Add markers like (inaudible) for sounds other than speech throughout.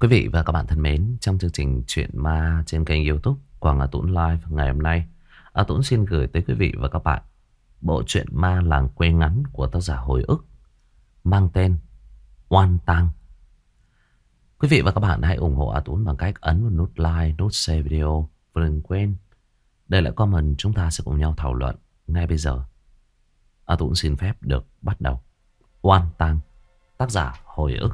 Quý vị và các bạn thân mến, trong chương trình Chuyện Ma trên kênh youtube Quảng Hà Tũng Live ngày hôm nay, A Tũng xin gửi tới quý vị và các bạn bộ truyện ma làng quê ngắn của tác giả hồi ức mang tên Oan Tăng. Quý vị và các bạn hãy ủng hộ A Tũng bằng cách ấn vào nút like, nút share video và đừng quên để lại comment chúng ta sẽ cùng nhau thảo luận ngay bây giờ. A Tũng xin phép được bắt đầu. Oan Tăng, tác giả hồi ức.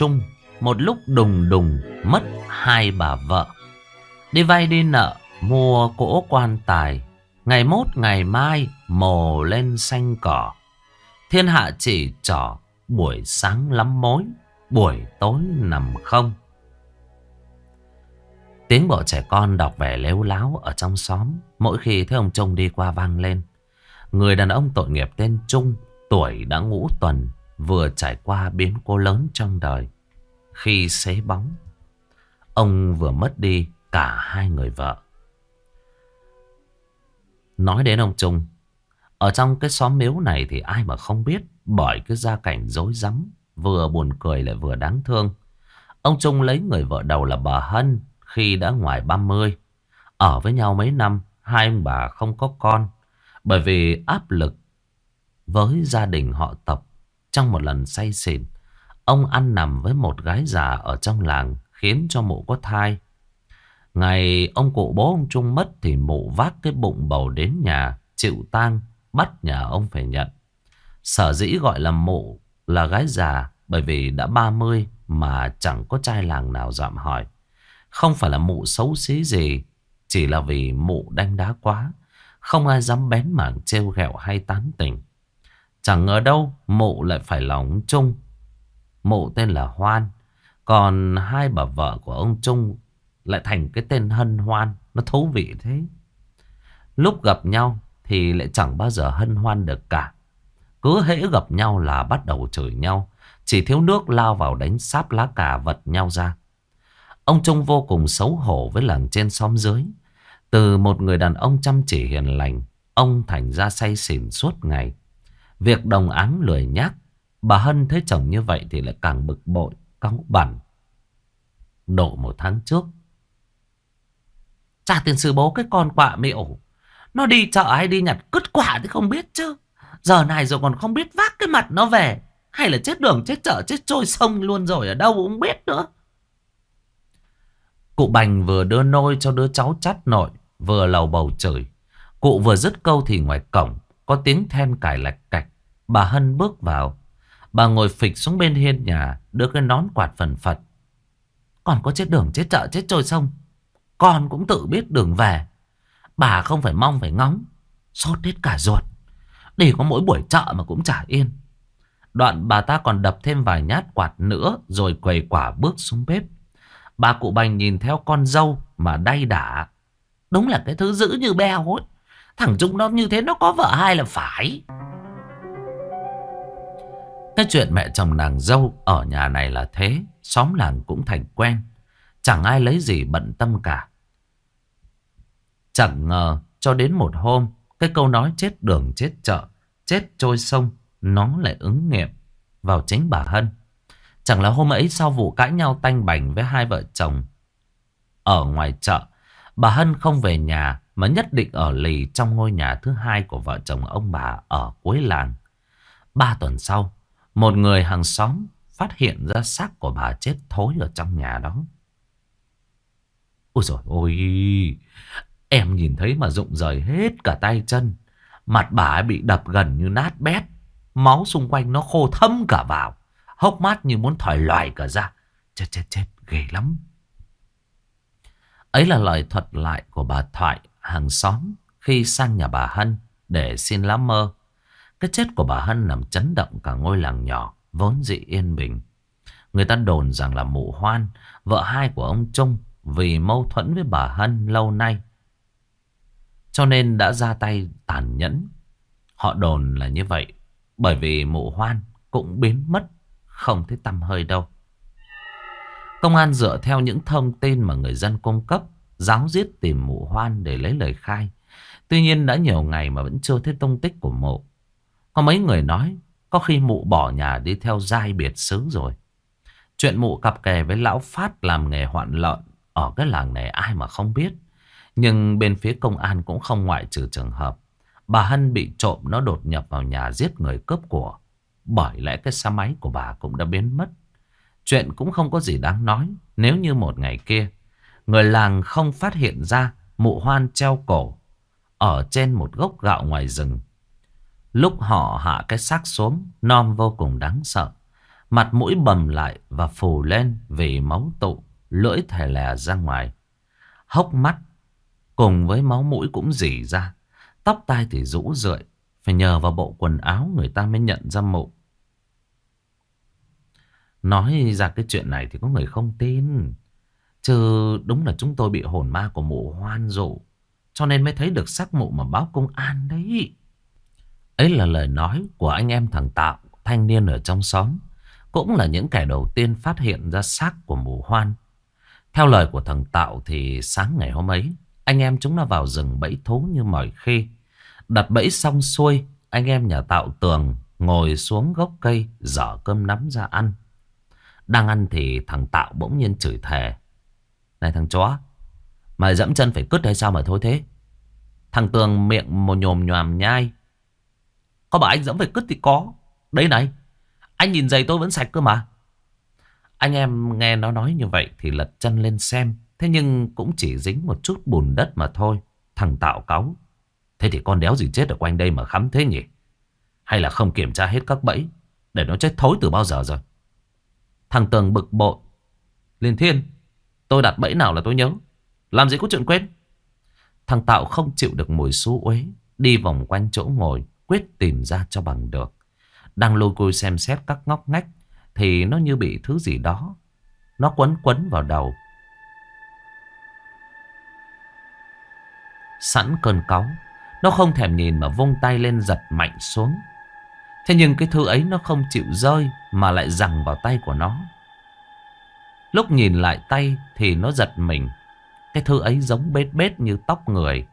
Chung Trung Một lúc đùng đùng mất hai bà vợ. Đi vay đi nợ, Mua cỗ quan tài. Ngày mốt, ngày mai, Mồ lên xanh cỏ. Thiên hạ chỉ trỏ, Buổi sáng lắm mối, Buổi tối nằm không. Tiếng bộ trẻ con đọc vẻ lếu láo Ở trong xóm Mỗi khi thấy ông Trung đi qua vang lên. Người đàn ông tội nghiệp tên Trung, Tuổi đã ngũ tuần vừa trải qua biến cố lớn trong đời. Khi xế bóng, ông vừa mất đi cả hai người vợ. Nói đến ông Trung, ở trong cái xóm miếu này thì ai mà không biết bởi cái gia cảnh rối rắm vừa buồn cười lại vừa đáng thương. Ông Trung lấy người vợ đầu là bà Hân khi đã ngoài 30. Ở với nhau mấy năm, hai ông bà không có con bởi vì áp lực với gia đình họ tập trong một lần say xỉn, ông ăn nằm với một gái già ở trong làng khiến cho mụ có thai. Ngày ông cụ bố ông Trung mất thì mụ vác cái bụng bầu đến nhà chịu tang bắt nhà ông phải nhận. Sở dĩ gọi là mụ là gái già bởi vì đã 30 mà chẳng có trai làng nào dạm hỏi. Không phải là mụ xấu xí gì, chỉ là vì mụ đánh đá quá. Không ai dám bén mảng trêu ghẹo hay tán tỉnh. Chẳng ngờ đâu mụ lại phải là ông Trung. Mụ tên là Hoan. Còn hai bà vợ của ông Trung lại thành cái tên Hân Hoan. Nó thú vị thế. Lúc gặp nhau thì lại chẳng bao giờ hân hoan được cả. Cứ hễ gặp nhau là bắt đầu chửi nhau. Chỉ thiếu nước lao vào đánh sáp lá cà vật nhau ra. Ông Trung vô cùng xấu hổ với làng trên xóm dưới. Từ một người đàn ông chăm chỉ hiền lành, ông thành ra say xỉn suốt ngày. Việc đồng áng lười nhác, Bà Hân thấy chồng như vậy thì lại càng bực bội Cáu bẩn. Độ một tháng trước, Cha tiền sư bố cái con quạ miệu Nó đi chợ hay đi nhặt cứt quả thì không biết chứ. Giờ này rồi còn không biết vác cái mặt nó về, Hay là chết đường, chết chợ, chết trôi sông luôn rồi, Ở đâu cũng biết nữa. Cụ Bành vừa đưa nôi cho đứa cháu chắt nội, Vừa lầu bầu chửi. Cụ vừa dứt câu thì ngoài cổng có tiếng then cài lạch cạch Bà Hân bước vào. Bà ngồi phịch xuống bên hiên nhà. Đưa cái nón quạt phần phật. Còn có chết đường, chết chợ, chết trôi sông. Con cũng tự biết đường về. Bà không phải mong phải ngóng. Sốt hết cả ruột. để có mỗi buổi chợ mà cũng chả yên. Đoạn bà ta còn đập thêm vài nhát quạt nữa. Rồi quầy quả bước xuống bếp. Bà cụ bành nhìn theo con dâu mà đay đả. Đúng là cái thứ dữ như beo ấy. Thằng Trung nó như thế nó có vợ hai là phải. Cái chuyện mẹ chồng nàng dâu ở nhà này là thế. Xóm làng cũng thành quen. Chẳng ai lấy gì bận tâm cả. Chẳng ngờ cho đến một hôm. Cái câu nói chết đường chết chợ. Chết trôi sông. Nó lại ứng nghiệm vào chính bà Hân. Chẳng là hôm ấy sau vụ cãi nhau tanh bành với hai vợ chồng. Ở ngoài chợ. Bà Hân không về nhà mà nhất định ở lì trong ngôi nhà thứ hai của vợ chồng ông bà ở cuối làng. Ba tuần sau, một người hàng xóm phát hiện ra xác của bà chết thối ở trong nhà đó. Ôi dồi ôi, em nhìn thấy mà rụng rời hết cả tay chân. Mặt bà ấy bị đập gần như nát bét. Máu xung quanh nó khô thâm cả vào. Hốc mắt như muốn thỏi loài cả ra. Chết chết chết, ghê lắm. Ấy là lời thuật lại của bà Thoại hàng xóm khi sang nhà bà Hân để xin lá mơ. Cái chết của bà Hân làm chấn động cả ngôi làng nhỏ, vốn dị yên bình. Người ta đồn rằng là mụ hoan, vợ hai của ông Trung, vì mâu thuẫn với bà Hân lâu nay. Cho nên đã ra tay tàn nhẫn. Họ đồn là như vậy, bởi vì mụ hoan cũng biến mất, không thấy tăm hơi đâu. Công an dựa theo những thông tin mà người dân cung cấp, giáo giết tìm mụ hoan để lấy lời khai. Tuy nhiên đã nhiều ngày mà vẫn chưa thấy tung tích của mụ. Có mấy người nói, có khi mụ bỏ nhà đi theo giai biệt xứ rồi. Chuyện mụ cặp kè với lão Phát làm nghề hoạn lợn ở cái làng này ai mà không biết. Nhưng bên phía công an cũng không ngoại trừ trường hợp. Bà Hân bị trộm nó đột nhập vào nhà giết người cướp của. Bởi lẽ cái xe máy của bà cũng đã biến mất. Chuyện cũng không có gì đáng nói nếu như một ngày kia người làng không phát hiện ra mụ hoan treo cổ ở trên một gốc gạo ngoài rừng. Lúc họ hạ cái xác xuống, non vô cùng đáng sợ. Mặt mũi bầm lại và phù lên vì máu tụ, lưỡi thè lè ra ngoài. Hốc mắt cùng với máu mũi cũng dỉ ra. Tóc tai thì rũ rượi, phải nhờ vào bộ quần áo người ta mới nhận ra mụ. Nói ra cái chuyện này thì có người không tin. Chứ đúng là chúng tôi bị hồn ma của mụ hoan dụ. Cho nên mới thấy được xác mụ mà báo công an đấy. Ấy là lời nói của anh em thằng Tạo, thanh niên ở trong xóm. Cũng là những kẻ đầu tiên phát hiện ra xác của mụ hoan. Theo lời của thằng Tạo thì sáng ngày hôm ấy, anh em chúng nó vào rừng bẫy thú như mọi khi. Đặt bẫy xong xuôi, anh em nhà Tạo tường ngồi xuống gốc cây dở cơm nắm ra ăn. Đang ăn thì thằng Tạo bỗng nhiên chửi thề. Này thằng chó, mày dẫm chân phải cứt hay sao mà thôi thế? Thằng Tường miệng một nhồm nhòm nhai. Có bảo anh dẫm phải cứt thì có. đấy này, anh nhìn giày tôi vẫn sạch cơ mà. Anh em nghe nó nói như vậy thì lật chân lên xem. Thế nhưng cũng chỉ dính một chút bùn đất mà thôi. Thằng Tạo cáu. Thế thì con đéo gì chết ở quanh đây mà khắm thế nhỉ? Hay là không kiểm tra hết các bẫy để nó chết thối từ bao giờ rồi? Thằng Tường bực bội. Liên thiên, tôi đặt bẫy nào là tôi nhớ. Làm gì có chuyện quên. Thằng Tạo không chịu được mùi xú uế. Đi vòng quanh chỗ ngồi, quyết tìm ra cho bằng được. Đang lôi côi xem xét các ngóc ngách. Thì nó như bị thứ gì đó. Nó quấn quấn vào đầu. Sẵn cơn cáu. Nó không thèm nhìn mà vung tay lên giật mạnh xuống. Thế nhưng cái thứ ấy nó không chịu rơi mà lại rằng vào tay của nó. Lúc nhìn lại tay thì nó giật mình. Cái thứ ấy giống bết bết như tóc người.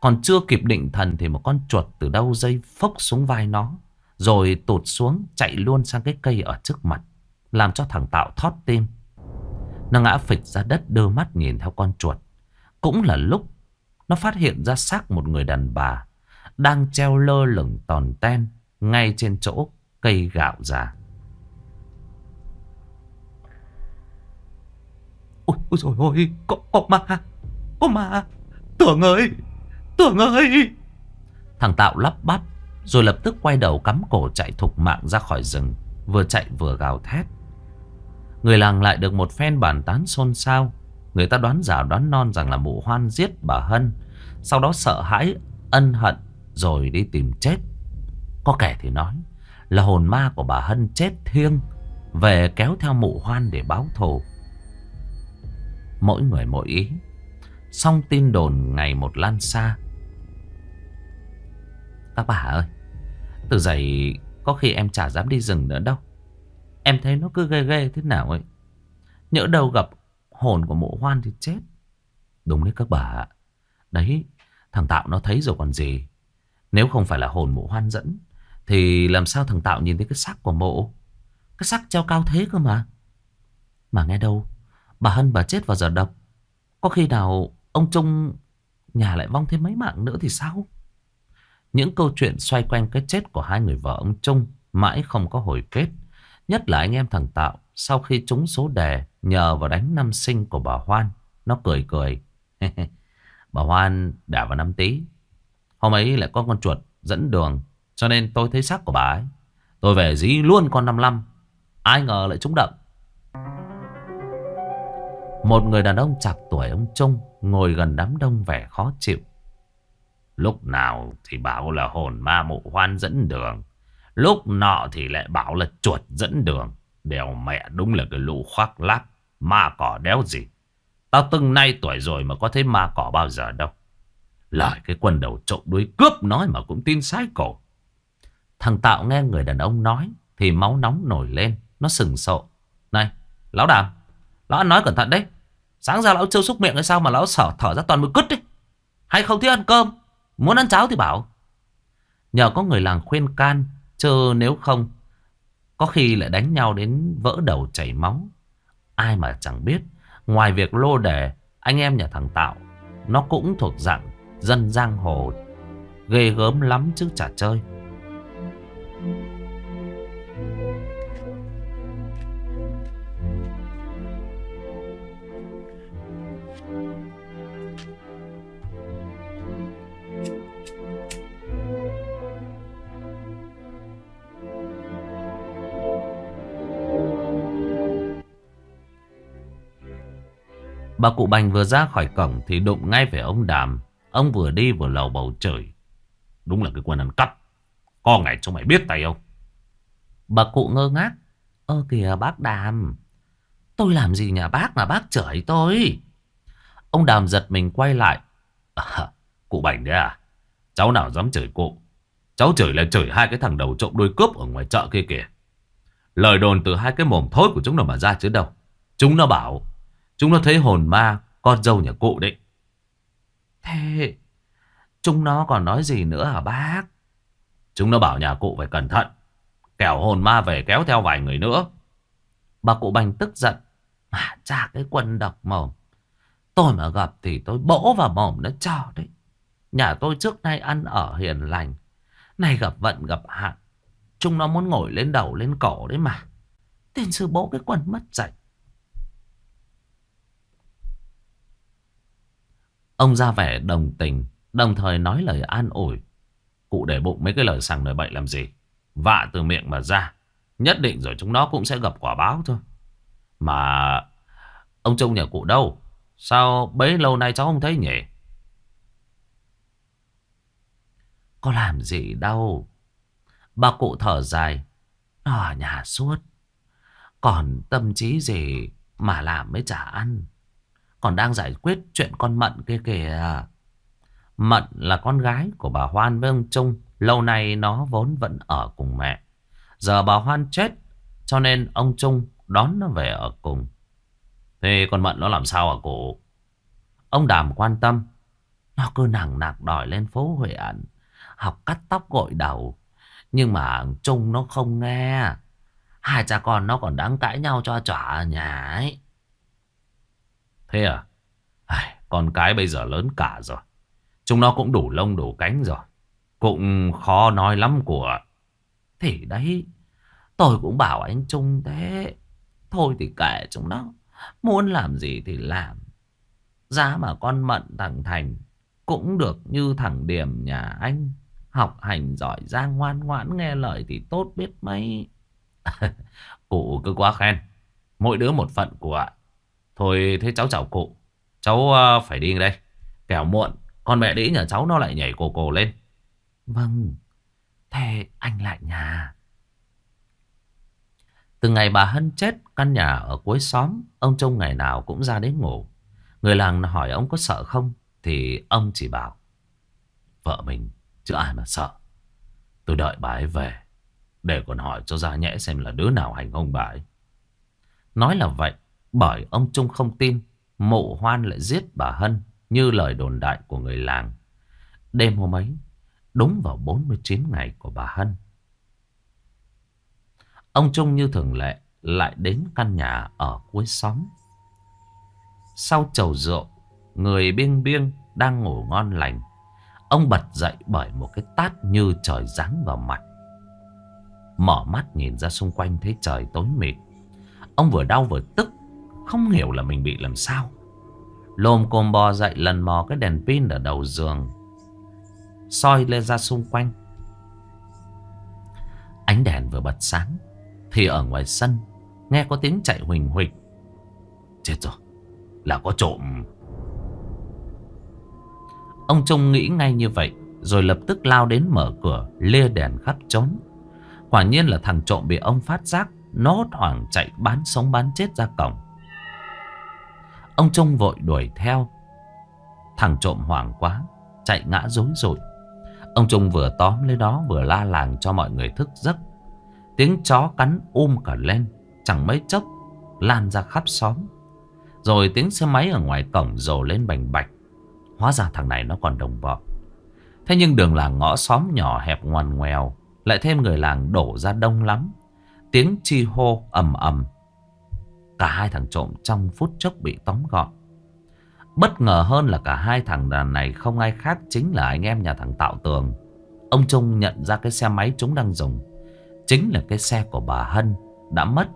Còn chưa kịp định thần thì một con chuột từ đâu dây phốc xuống vai nó. Rồi tụt xuống chạy luôn sang cái cây ở trước mặt. Làm cho thằng Tạo thót tim. Nó ngã phịch ra đất đưa mắt nhìn theo con chuột. Cũng là lúc nó phát hiện ra xác một người đàn bà. Đang treo lơ lửng tòn ten ngay trên chỗ cây gạo già. Ôi, ôi dồi ôi có, có ma, có ma, tưởng ơi, tưởng ơi. Thằng Tạo lắp bắp, rồi lập tức quay đầu cắm cổ chạy thục mạng ra khỏi rừng, vừa chạy vừa gào thét. Người làng lại được một phen bàn tán xôn xao. Người ta đoán giả đoán non rằng là mụ hoan giết bà Hân. Sau đó sợ hãi, ân hận, rồi đi tìm chết. Có kẻ thì nói là hồn ma của bà Hân chết thiêng về kéo theo mụ hoan để báo thù. Mỗi người mỗi ý. Xong tin đồn ngày một lan xa. Các bà ơi, từ giày có khi em chả dám đi rừng nữa đâu. Em thấy nó cứ ghê ghê thế nào ấy. Nhỡ đâu gặp hồn của mụ hoan thì chết. Đúng đấy các bà Đấy, thằng Tạo nó thấy rồi còn gì. Nếu không phải là hồn mụ hoan dẫn thì làm sao thằng Tạo nhìn thấy cái xác của mộ Cái xác treo cao thế cơ mà Mà nghe đâu Bà Hân bà chết vào giờ độc. Có khi nào ông Trung Nhà lại vong thêm mấy mạng nữa thì sao? Những câu chuyện xoay quanh cái chết của hai người vợ ông Trung Mãi không có hồi kết. Nhất là anh em thằng Tạo, Sau khi trúng số đề Nhờ vào đánh năm sinh của bà Hoan, Nó cười cười. (laughs) Bà Hoan đẻ vào năm tí Hôm ấy lại có con chuột dẫn đường, cho nên tôi thấy xác của bà ấy. Tôi về dí luôn con 55 Ai ngờ lại trúng đậm. Một người đàn ông chạc tuổi ông Trung Ngồi gần đám đông vẻ khó chịu Lúc nào thì bảo là hồn ma mụ hoan dẫn đường. Lúc nọ thì lại bảo là chuột dẫn đường. Đèo mẹ đúng là cái lũ khoác lác. Ma cỏ đéo gì. Tao từng nay tuổi rồi mà có thấy ma cỏ bao giờ đâu. Lời cái quần đầu trộm đuôi cướp nói mà cũng tin sai cổ. Thằng Tạo nghe người đàn ông nói thì máu nóng nổi lên. Nó sừng sộ. Này, lão đàm. Lão ăn nói cẩn thận đấy. Sáng ra lão trêu xúc miệng hay sao mà lão sở thở ra toàn mùi cứt đấy. Hay không thích ăn cơm. Muốn ăn cháo thì bảo. Nhờ có người làng khuyên can. Chứ nếu không. Có khi lại đánh nhau đến vỡ đầu chảy máu. Ai mà chẳng biết. Ngoài việc lô đề. Anh em nhà thằng Tạo. Nó cũng thuộc dạng dân giang hồ. Ghê gớm lắm chứ chả chơi. Bà cụ Bành vừa ra khỏi cổng thì đụng ngay về ông Đàm. Ông vừa đi vừa lầu bầu trời. Đúng là cái quân ăn cắp. Có ngày cho mày biết tay không? Bà cụ ngơ ngác. Ơ kìa bác Đàm. Tôi làm gì nhà bác mà bác chửi tôi? Ông Đàm giật mình quay lại. À, cụ Bành đấy à? Cháu nào dám chửi cụ? Cháu chửi là chửi hai cái thằng đầu trộm đôi cướp ở ngoài chợ kia kìa. Lời đồn từ hai cái mồm thối của chúng nó mà ra chứ đâu. Chúng nó bảo Chúng nó thấy hồn ma, Con dâu nhà cụ đấy. Thế, Chúng nó còn nói gì nữa hả bác? Chúng nó bảo nhà cụ phải cẩn thận, Kẻo hồn ma về kéo theo vài người nữa. Bà cụ Bành tức giận, Mà cha, cái quân độc mồm. Tôi mà gặp thì tôi bỗ vào mồm nó cho đấy. Nhà tôi trước nay ăn ở hiền lành, nay gặp vận gặp hạn. Chúng nó muốn ngồi lên đầu lên cổ đấy mà. Tên sư bố cái quần mất dạy. Ông ra vẻ đồng tình, đồng thời nói lời an ủi. Cụ để bụng mấy cái lời sằng lời bậy làm gì. Vạ từ miệng mà ra. Nhất định rồi chúng nó cũng sẽ gặp quả báo thôi. Mà ông trông nhà cụ đâu? Sao bấy lâu nay cháu không thấy nhỉ? Có làm gì đâu. Bà cụ thở dài. Ở nhà suốt. Còn tâm trí gì mà làm mới chả ăn. Còn đang giải quyết chuyện con Mận kia kìa. Mận là con gái của bà Hoan với ông Trung. Lâu nay nó vốn vẫn ở cùng mẹ. Giờ bà Hoan chết. Cho nên ông Trung đón nó về ở cùng. Thế con Mận nó làm sao ở cụ? Ông Đàm quan tâm. Nó cứ nặng nặc đòi lên phố huyện. Học cắt tóc gội đầu. Nhưng mà Trung nó không nghe. Hai cha con nó còn đang cãi nhau cho chỏa ở nhà ấy. Thế à? à? Con cái bây giờ lớn cả rồi. Chúng nó cũng đủ lông đủ cánh rồi. Cũng khó nói lắm của... Thì đấy, tôi cũng bảo anh Trung thế. Thôi thì kệ chúng nó. Muốn làm gì thì làm. Giá mà con Mận thằng Thành cũng được như thằng Điểm nhà anh. Học hành giỏi giang ngoan ngoãn nghe lời thì tốt biết mấy. (laughs) Cụ cứ quá khen. Mỗi đứa một phận của ạ. Thôi thế cháu chào cụ. Cháu ờ, phải đi đây. Kẻo muộn. Con mẹ đĩ nhà cháu nó lại nhảy cổ cổ lên. Vâng. Thế anh lại nhà. Từ ngày bà Hân chết, căn nhà ở cuối xóm, ông Trung ngày nào cũng ra đến ngủ. Người làng hỏi ông có sợ không? Thì ông chỉ bảo. Vợ mình, chứ ai mà sợ. Tôi đợi bà ấy về. Để còn hỏi cho ra nhẽ xem là đứa nào hành hung bà ấy. Nói là vậy, bởi ông Trung không tin mộ hoan lại giết bà Hân như lời đồn đại của người làng. Đêm hôm ấy, đúng vào 49 ngày của bà Hân. Ông Trung như thường lệ lại đến căn nhà ở cuối xóm. Sau chầu rượu, người biêng biêng đang ngủ ngon lành. Ông bật dậy bởi một cái tát như trời giáng vào mặt. Mở mắt nhìn ra xung quanh thấy trời tối mịt. Ông vừa đau vừa tức không hiểu là mình bị làm sao. Lồm cồm bò dậy lần mò cái đèn pin ở đầu giường, soi lên ra xung quanh. Ánh đèn vừa bật sáng, Thì ở ngoài sân, Nghe có tiếng chạy huỳnh huỳnh Chết rồi, Là có trộm. Ông Trung nghĩ ngay như vậy, Rồi lập tức lao đến mở cửa Lia đèn khắp trốn. Quả nhiên là thằng trộm bị ông phát giác, Nó hoảng chạy bán sống bán chết ra cổng. Ông Trung vội đuổi theo. Thằng trộm hoảng quá, Chạy ngã rối rụi. Ông Trung vừa tóm lấy đó, vừa la làng cho mọi người thức giấc. Tiếng chó cắn um cả lên, Chẳng mấy chốc Lan ra khắp xóm. Rồi tiếng xe máy ở ngoài cổng rồ lên bành bạch. Hóa ra thằng này nó còn đồng bọn. Thế nhưng đường làng ngõ xóm nhỏ hẹp ngoằn ngoèo, Lại thêm người làng đổ ra đông lắm. Tiếng chi hô ầm ầm. Cả hai thằng trộm trong phút chốc bị tóm gọn Bất ngờ hơn là cả hai thằng đàn này không ai khác chính là anh em nhà thằng Tạo Tường. Ông Trung nhận ra cái xe máy chúng đang dùng. Chính là cái xe của bà Hân đã mất.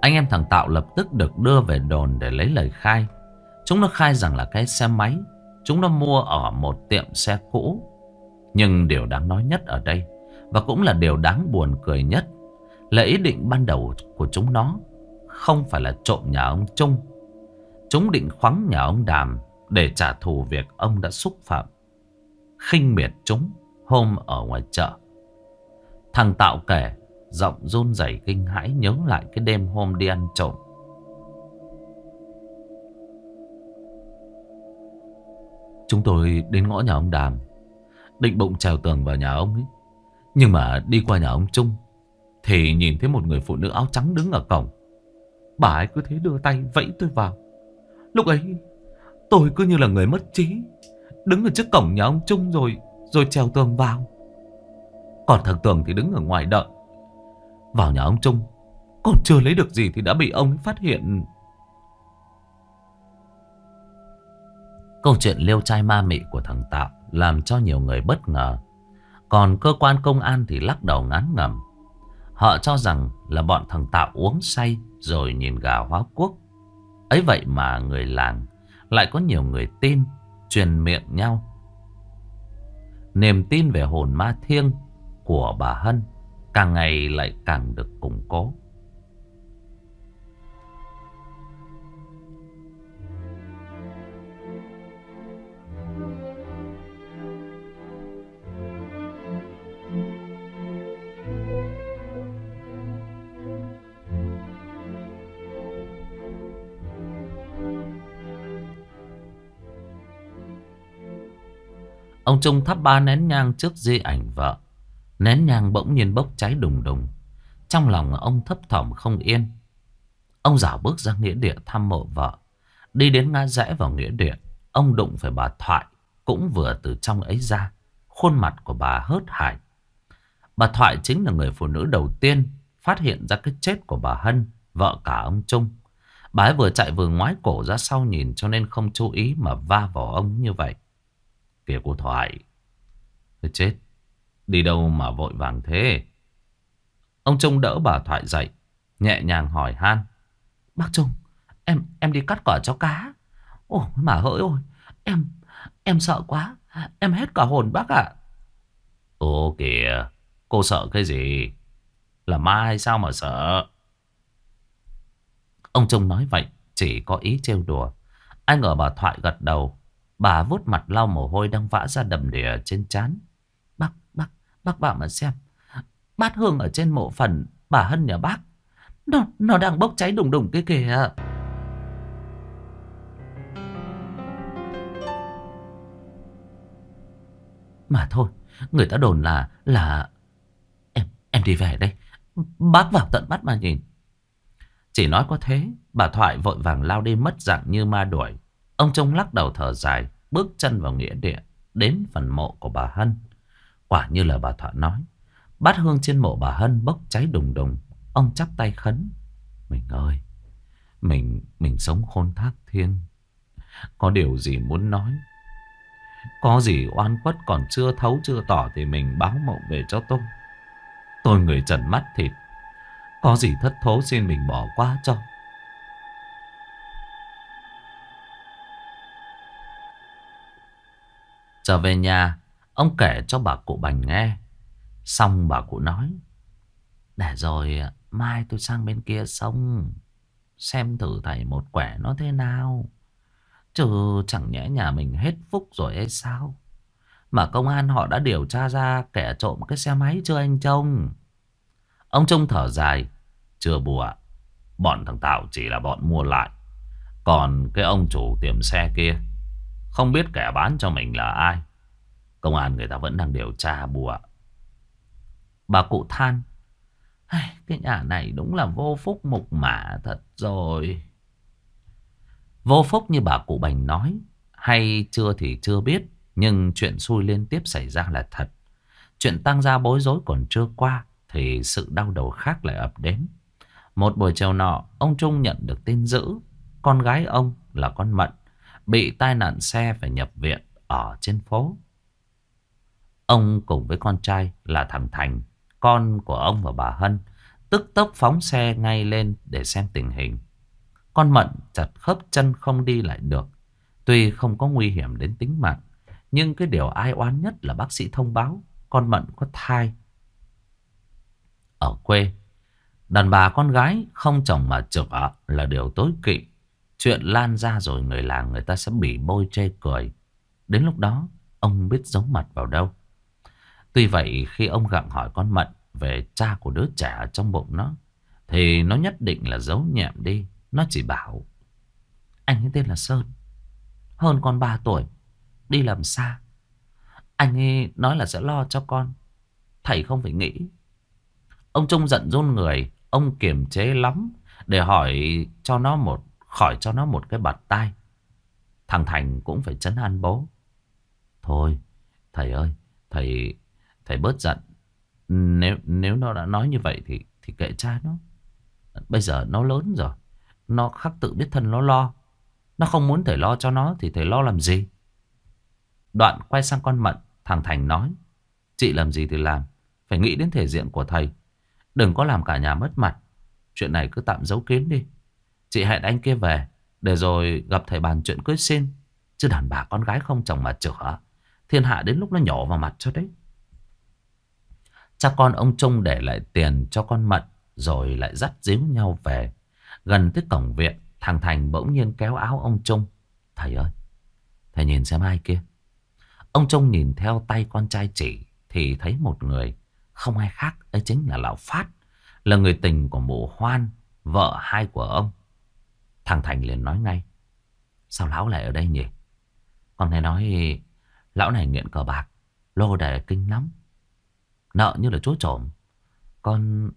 Anh em thằng Tạo lập tức được đưa về đồn để lấy lời khai. Chúng nó khai rằng là cái xe máy chúng nó mua ở một tiệm xe cũ. Nhưng điều đáng nói nhất ở đây, và cũng là điều đáng buồn cười nhất là ý định ban đầu của chúng nó không phải là trộm nhà ông Trung. Chúng định khoáng nhà ông Đàm để trả thù việc ông đã xúc phạm. khinh miệt chúng hôm ở ngoài chợ. Thằng Tạo kể, giọng run rẩy kinh hãi nhớ lại cái đêm hôm đi ăn trộm. Chúng tôi đến ngõ nhà ông Đàm, định bụng trèo tường vào nhà ông ấy. Nhưng mà đi qua nhà ông Trung, thì nhìn thấy một người phụ nữ áo trắng đứng ở cổng. Bà ấy cứ thế đưa tay vẫy tôi vào. Lúc ấy, tôi cứ như là người mất trí. Đứng ở trước cổng nhà ông Trung rồi rồi trèo tường vào. Còn thằng Tường thì đứng ở ngoài đợi. Vào nhà ông Trung, còn chưa lấy được gì thì đã bị ông phát hiện. Câu chuyện liêu trai ma mị của thằng Tạo làm cho nhiều người bất ngờ. Còn cơ quan công an thì lắc đầu ngán ngẩm. Họ cho rằng là bọn thằng Tạo uống say rồi nhìn gà hóa quốc. Ấy vậy mà người làng lại có nhiều người tin, truyền miệng nhau. Niềm tin về hồn ma thiêng của bà Hân càng ngày lại càng được củng cố. Ông Trung thắp ba nén nhang trước di ảnh vợ. Nén nhang bỗng nhiên bốc cháy đùng đùng. Trong lòng ông thấp thỏm không yên. Ông giả bước ra nghĩa địa thăm mộ vợ. Đi đến ngã rẽ vào nghĩa địa. Ông đụng phải bà Thoại. Cũng vừa từ trong ấy ra. Khuôn mặt của bà hớt hải. Bà Thoại chính là người phụ nữ đầu tiên phát hiện ra cái chết của bà Hân, vợ cả ông Trung. Bà ấy vừa chạy vừa ngoái cổ ra sau nhìn cho nên không chú ý mà va vào ông như vậy. Kìa cô Thoại. Chết. Đi đâu mà vội vàng thế? Ông Trung đỡ bà Thoại dậy. Nhẹ nhàng hỏi han. Bác Trung. Em em đi cắt cỏ cho cá. Ồ, mà hỡi ôi. Em em sợ quá. Em hết cả hồn bác ạ. Ồ kìa. Cô sợ cái gì? Là ma hay sao mà sợ? Ông Trung nói vậy, chỉ có ý trêu đùa. Anh ở bà Thoại gật đầu Bà vuốt mặt lau mồ hôi đang vã ra đầm đìa trên chán Bác, bác, bác bảo mà xem. Bát hương ở trên mộ phần bà Hân nhà bác. Nó, nó đang bốc cháy đùng đùng kia kìa. Mà thôi, người ta đồn là, là... Em, em đi về đây. Bác vào tận mắt mà nhìn. Chỉ nói có thế, bà Thoại vội vàng lao đi mất dạng như ma đuổi. Ông trông lắc đầu thở dài, bước chân vào nghĩa địa, đến phần mộ của bà Hân. Quả như là bà Thọ nói, bát hương trên mộ bà Hân bốc cháy đùng đùng. Ông chắp tay khấn. Mình ơi, mình mình sống khôn thác thiên. Có điều gì muốn nói. Có gì oan khuất còn chưa thấu chưa tỏ thì mình báo mộng về cho tôi. Tôi người trần mắt thịt. Có gì thất thố xin mình bỏ qua cho. Trở về nhà, ông kể cho bà cụ Bành nghe. Xong bà cụ nói. Để rồi mai tôi sang bên kia sông. Xem thử thầy một quẻ nó thế nào. Chứ chẳng nhẽ nhà mình hết phúc rồi hay sao? Mà công an họ đã điều tra ra kẻ trộm cái xe máy chưa anh Trông? Ông trông thở dài. Chưa bùa. Bọn thằng Tạo chỉ là bọn mua lại. Còn cái ông chủ tiệm xe kia. Không biết kẻ bán cho mình là ai. Công an người ta vẫn đang điều tra, bùa. Bà cụ than. Cái nhà này đúng là vô phúc mục mả thật rồi. Vô phúc như bà cụ Bành nói. Hay chưa thì chưa biết. Nhưng chuyện xui liên tiếp xảy ra là thật. Chuyện tăng gia bối rối còn chưa qua. Thì sự đau đầu khác lại ập đến. Một buổi chiều nọ. Ông Trung nhận được tin dữ. Con gái ông là con Mận. Bị tai nạn xe phải nhập viện. Ở trên phố. Ông cùng với con trai là thằng Thành. Con của ông và bà Hân tức tốc phóng xe ngay lên để xem tình hình. Con Mận chặt khớp chân không đi lại được. Tuy không có nguy hiểm đến tính mạng, nhưng cái điều ai oán nhất là bác sĩ thông báo con Mận có thai. Ở quê, đàn bà con gái không chồng mà chữa là điều tối kỵ. Chuyện lan ra rồi người làng người ta sẽ bị bôi chê cười. Đến lúc đó, ông biết giấu mặt vào đâu. Tuy vậy khi ông gặng hỏi con Mận về cha của đứa trẻ trong bụng nó Thì nó nhất định là giấu nhẹm đi Nó chỉ bảo Anh ấy tên là Sơn Hơn con 3 tuổi Đi làm xa Anh ấy nói là sẽ lo cho con Thầy không phải nghĩ Ông Trung giận run người Ông kiềm chế lắm Để hỏi cho nó một Khỏi cho nó một cái bật tay Thằng Thành cũng phải chấn an bố Thôi Thầy ơi Thầy Thầy bớt giận nếu nếu nó đã nói như vậy thì thì kệ cha nó. Bây giờ nó lớn rồi. Nó khắc tự biết thân nó lo. Nó không muốn thầy lo cho nó thì thầy lo làm gì? Đoạn quay sang con Mận, thằng Thành nói. Chị làm gì thì làm. Phải nghĩ đến thể diện của thầy. Đừng có làm cả nhà mất mặt. Chuyện này cứ tạm giấu kín đi. Chị hẹn anh kia về. Để rồi gặp thầy bàn chuyện cưới xin. Chứ đàn bà con gái không chồng mà chữa. Thiên hạ đến lúc nó nhỏ vào mặt cho đấy. Cha con ông Trung để lại tiền cho con Mận, Rồi lại dắt díu nhau về Gần tới cổng viện, Thằng Thành bỗng nhiên kéo áo ông Trung Thầy ơi, Thầy nhìn xem ai kia Ông Trung nhìn theo tay con trai chỉ Thì thấy một người, Không ai khác ấy chính là Lão Phát, Là người tình của mụ Hoan, Vợ hai của ông Thằng Thành liền nói ngay, Sao lão lại ở đây nhỉ? Con nghe nói Lão này nghiện cờ bạc, Lô đề kinh lắm, Nợ như là chúa trộm. Con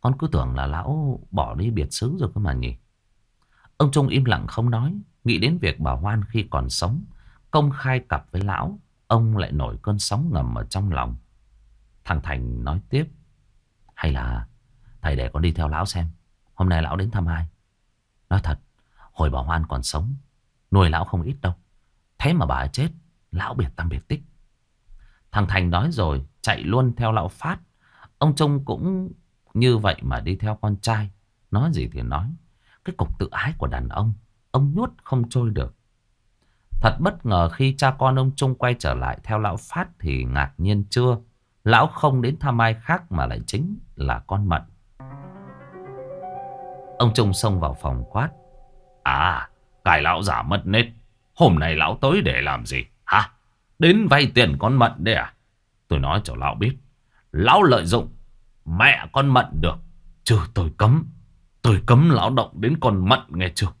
Con cứ tưởng là lão bỏ đi biệt xứ rồi cơ mà nhỉ? Ông Trung im lặng không nói, Nghĩ đến việc bà Hoan khi còn sống, Công khai cặp với lão, Ông lại nổi cơn sóng ngầm ở trong lòng. Thằng Thành nói tiếp, Hay là Thầy để con đi theo lão xem, Hôm nay lão đến thăm ai? Nói thật Hồi bà Hoan còn sống Nuôi lão không ít đâu Thế mà bà ấy chết Lão biệt tâm biệt tích Thằng Thành nói rồi chạy luôn theo lão Phát. Ông Trung cũng như vậy mà đi theo con trai. Nói gì thì nói. Cái cục tự ái của đàn ông, ông nhốt không trôi được. Thật bất ngờ khi cha con ông Trung quay trở lại theo lão Phát thì ngạc nhiên chưa. Lão không đến thăm ai khác mà lại chính là con Mận. Ông Trung xông vào phòng quát. À, cái lão giả mất nết. Hôm nay lão tới để làm gì? Hả? Đến vay tiền con Mận đấy à? Tôi nói cho lão biết. Lão lợi dụng. Mẹ con Mận được. Chứ tôi cấm. Tôi cấm lão động đến con Mận nghe chưa?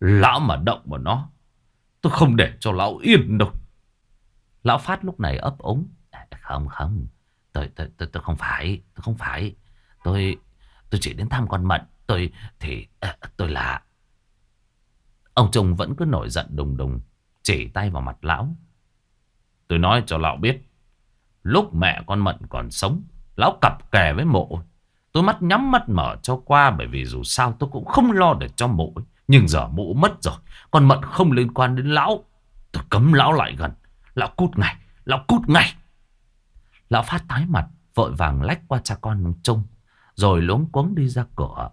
Lão mà động vào nó. Tôi không để cho lão yên đâu. Lão Phát lúc này ấp ống, à, Không không. Tôi, tôi, tôi, tôi không phải. Tôi không phải. Tôi tôi chỉ đến thăm con Mận. Tôi thì à, tôi là... Ông chồng vẫn cứ nổi giận đùng đùng. Chỉ tay vào mặt lão. Tôi nói cho lão biết. Lúc mẹ con Mận còn sống, lão cặp kè với mộ. Tôi mắt nhắm mắt mở cho qua bởi vì dù sao tôi cũng không lo được cho mộ. Nhưng giờ mộ mất rồi, con Mận không liên quan đến lão. Tôi cấm lão lại gần. Lão cút ngay, lão cút ngay. Lão phát tái mặt, vội vàng lách qua cha con ông Trung. Rồi luống cuống đi ra cửa.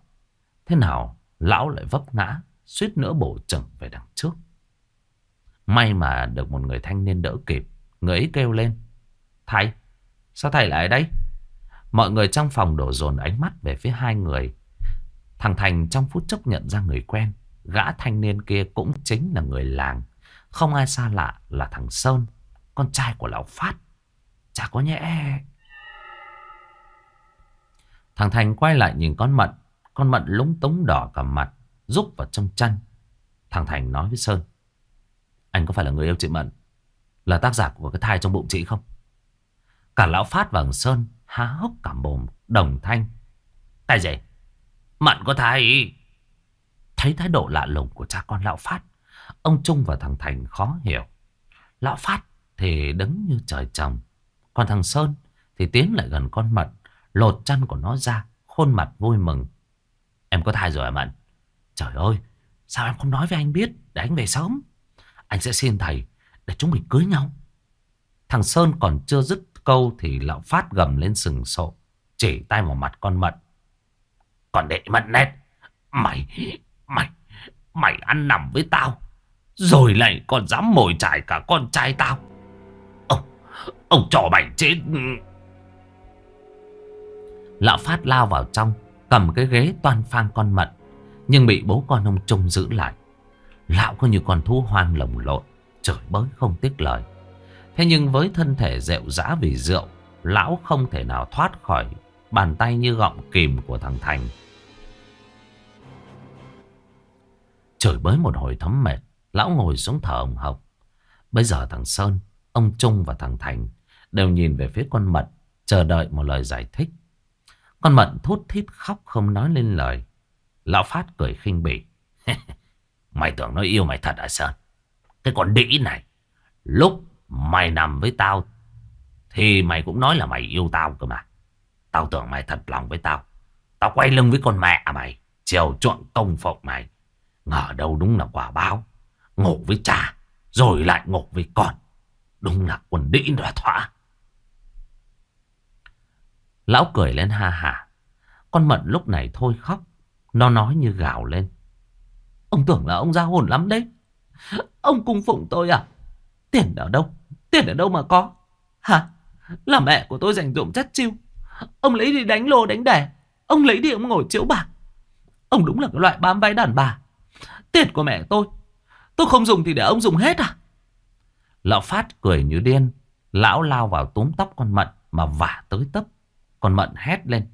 Thế nào, lão lại vấp ngã, suýt nữa bổ chừng về đằng trước. May mà được một người thanh niên đỡ kịp. Người ấy kêu lên. Thầy, sao thầy lại ở đây? Mọi người trong phòng đổ dồn ánh mắt về phía hai người. Thằng Thành trong phút chốc nhận ra người quen Gã thanh niên kia cũng chính là người làng. Không ai xa lạ là thằng Sơn, con trai của lão Phát. Chả có nhẽ... Thằng Thành quay lại nhìn con Mận. Con Mận lúng túng đỏ cả mặt, rúc vào trong chăn. Thằng Thành nói với Sơn. Anh có phải là người yêu chị Mận? Là tác giả của cái thai trong bụng chị không? Cả lão Phát và Sơn há hốc cả mồm, đồng thanh. Cái gì? Mận có thai? Thấy thái độ lạ lùng của cha con lão Phát, ông Trung và thằng Thành khó hiểu. Lão Phát thì đứng như trời trồng. Còn thằng Sơn thì tiến lại gần con Mận, lột chăn của nó ra, khuôn mặt vui mừng. Em có thai rồi em Mận? Trời ơi, sao em không nói với anh biết để anh về sớm? Anh sẽ xin thầy để chúng mình cưới nhau. Thằng Sơn còn chưa dứt câu thì lão Phát gầm lên sừng sộ, chỉ tay vào mặt con Mận. Còn đệ Mận nét, mày, mày, mày ăn nằm với tao, rồi lại còn dám mồi chải cả con trai tao. Ông, ông trò mày chết. Lão Phát lao vào trong, cầm cái ghế toàn phang con Mận, nhưng bị bố con ông Trung giữ lại. Lão có như con thú hoang lồng lộn, trời bới không tiếc lời. Thế nhưng với thân thể rệu rã vì rượu, lão không thể nào thoát khỏi bàn tay như gọng kìm của thằng Thành. trời bới một hồi thấm mệt, lão ngồi xuống thở ông học Bây giờ thằng Sơn, ông Trung và thằng Thành đều nhìn về phía con Mận, chờ đợi một lời giải thích. Con Mận thút thít khóc không nói lên lời. Lão Phát cười khinh bỉ. (laughs) mày tưởng nó yêu mày thật à Sơn? Cái con đĩ này, lúc mày nằm với tao thì mày cũng nói là mày yêu tao cơ mà. Tao tưởng mày thật lòng với tao. Tao quay lưng với con mẹ mày, chiều chuộng công phộng mày. Ngờ đâu đúng là quả báo. Ngủ với cha, rồi lại ngủ với con. Đúng là quần đĩ đòa thỏa. Lão cười lên ha ha. Con Mận lúc này thôi khóc. Nó nói như gào lên. Ông tưởng là ông ra hồn lắm đấy. Ông cung phụng tôi à? Tiền ở đâu? Tiền ở đâu mà có? Hả? Là mẹ của tôi dành dụm chất chiêu. Ông lấy đi đánh lô đánh đẻ. Ông lấy đi ông ngồi chiếu bạc. Ông đúng là cái loại bám váy đàn bà. Tiền của mẹ tôi. Tôi không dùng thì để ông dùng hết à? Lão Phát cười như điên. Lão lao vào túm tóc con Mận mà vả tới tấp. Con Mận hét lên.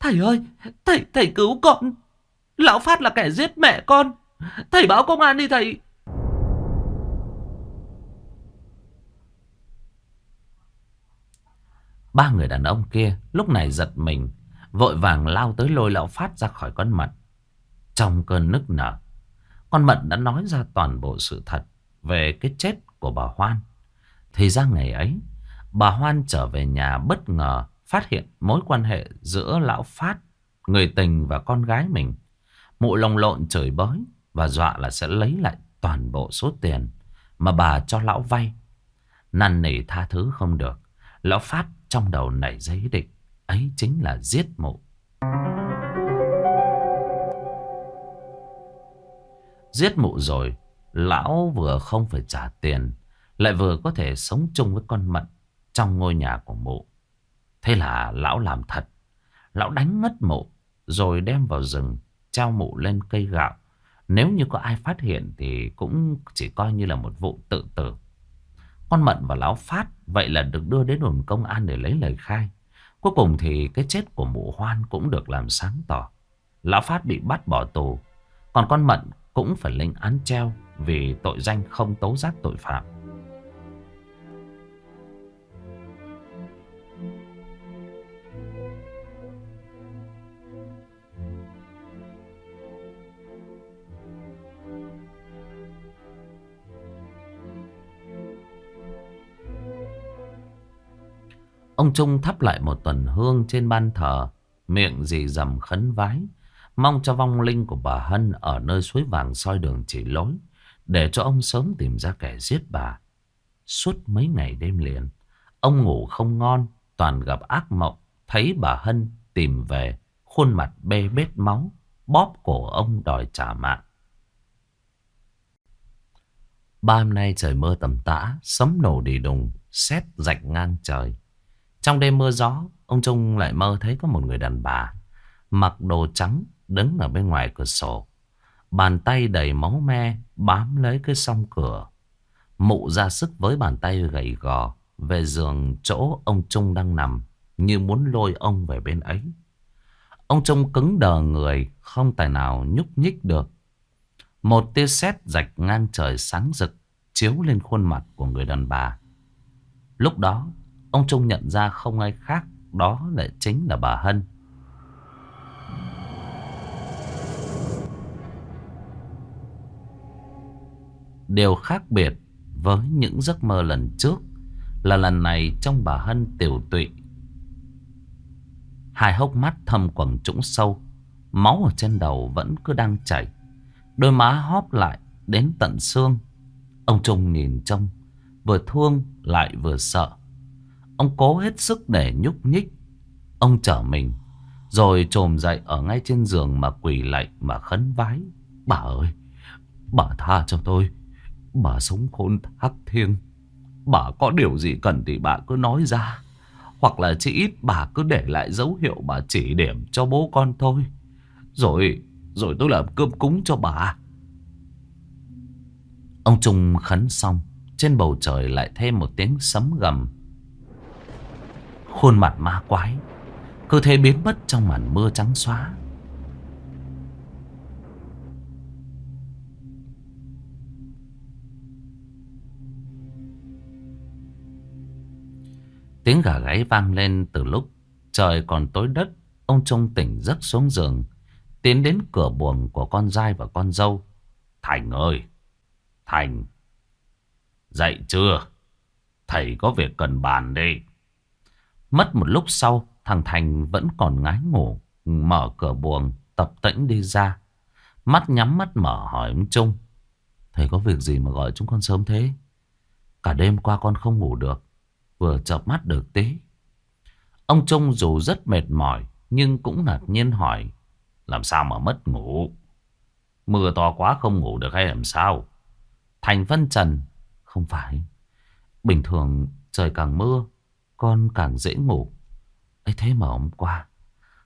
Thầy ơi, thầy, thầy cứu con. Lão Phát là kẻ giết mẹ con. Thầy báo công an đi thầy. Ba người đàn ông kia lúc này giật mình. Vội vàng lao tới lôi lão Phát ra khỏi con Mận. Trong cơn nức nở. Con Mận đã nói ra toàn bộ sự thật về cái chết của bà Hoan. Thì ra ngày ấy, bà Hoan trở về nhà bất ngờ phát hiện mối quan hệ giữa lão Phát, người tình và con gái mình. Mụ lồng lộn chửi bới và dọa là sẽ lấy lại toàn bộ số tiền mà bà cho lão vay. Năn nỉ tha thứ không được. Lão Phát trong đầu nảy ra ý định. Ấy chính là giết mụ. Giết mụ rồi, lão vừa không phải trả tiền, lại vừa có thể sống chung với con mận trong ngôi nhà của mụ. Thế là lão làm thật. Lão đánh ngất mụ, rồi đem vào rừng, treo mụ lên cây gạo. Nếu như có ai phát hiện thì cũng chỉ coi như là một vụ tự tử. Con Mận và Lão Phát vậy là được đưa đến đồn công an để lấy lời khai. Cuối cùng thì cái chết của mụ Hoan cũng được làm sáng tỏ. Lão Phát bị bắt bỏ tù. Còn con Mận cũng phải lĩnh án treo vì tội danh không tố giác tội phạm. Ông Trung thắp lại một tuần hương trên ban thờ, miệng dì dầm khấn vái, mong cho vong linh của bà Hân ở nơi suối vàng soi đường chỉ lối, để cho ông sớm tìm ra kẻ giết bà. Suốt mấy ngày đêm liền, ông ngủ không ngon, toàn gặp ác mộng, thấy bà Hân tìm về, khuôn mặt bê bết máu, bóp cổ ông đòi trả mạng. Ba hôm nay trời mưa tầm tã, sấm nổ đi đùng, sét rạch ngang trời. Trong đêm mưa gió, ông Trung lại mơ thấy có một người đàn bà mặc đồ trắng đứng ở bên ngoài cửa sổ. Bàn tay đầy máu me bám lấy cái song cửa. Mụ ra sức với bàn tay gầy gò về giường chỗ ông Trung đang nằm như muốn lôi ông về bên ấy. Ông Trung cứng đờ người không tài nào nhúc nhích được. Một tia sét rạch ngang trời sáng rực chiếu lên khuôn mặt của người đàn bà. Lúc đó ông Trung nhận ra không ai khác đó lại chính là bà Hân. Điều khác biệt với những giấc mơ lần trước là lần này trong bà Hân tiểu tụy. Hai hốc mắt thâm quầng trũng sâu, máu ở trên đầu vẫn cứ đang chảy. Đôi má hóp lại đến tận xương. Ông Trung nhìn trông, vừa thương lại vừa sợ. Ông cố hết sức để nhúc nhích. Ông trở mình, rồi trồm dậy ở ngay trên giường mà quỳ lạy mà khấn vái. Bà ơi, bà tha cho tôi. Bà sống khôn thác thiêng. Bà có điều gì cần thì bà cứ nói ra. Hoặc là chỉ ít bà cứ để lại dấu hiệu bà chỉ điểm cho bố con thôi. Rồi, rồi tôi làm cơm cúng cho bà. Ông Trung khấn xong. Trên bầu trời lại thêm một tiếng sấm gầm. Khuôn mặt ma quái. cơ thể biến mất trong màn mưa trắng xóa. Tiếng gà gáy vang lên từ lúc trời còn tối đất. Ông Trung tỉnh giấc xuống giường. Tiến đến cửa buồng của con trai và con dâu. Thành ơi! Thành! Dậy chưa? Thầy có việc cần bàn đi. Mất một lúc sau, thằng Thành vẫn còn ngái ngủ. Mở cửa buồng, tập tĩnh đi ra. Mắt nhắm mắt mở hỏi ông Trung. Thầy có việc gì mà gọi chúng con sớm thế? Cả đêm qua con không ngủ được vừa chợp mắt được tí. Ông Trung dù rất mệt mỏi nhưng cũng ngạc nhiên hỏi làm sao mà mất ngủ? Mưa to quá không ngủ được hay làm sao? Thành phân trần không phải. Bình thường trời càng mưa con càng dễ ngủ. ấy thế mà hôm qua,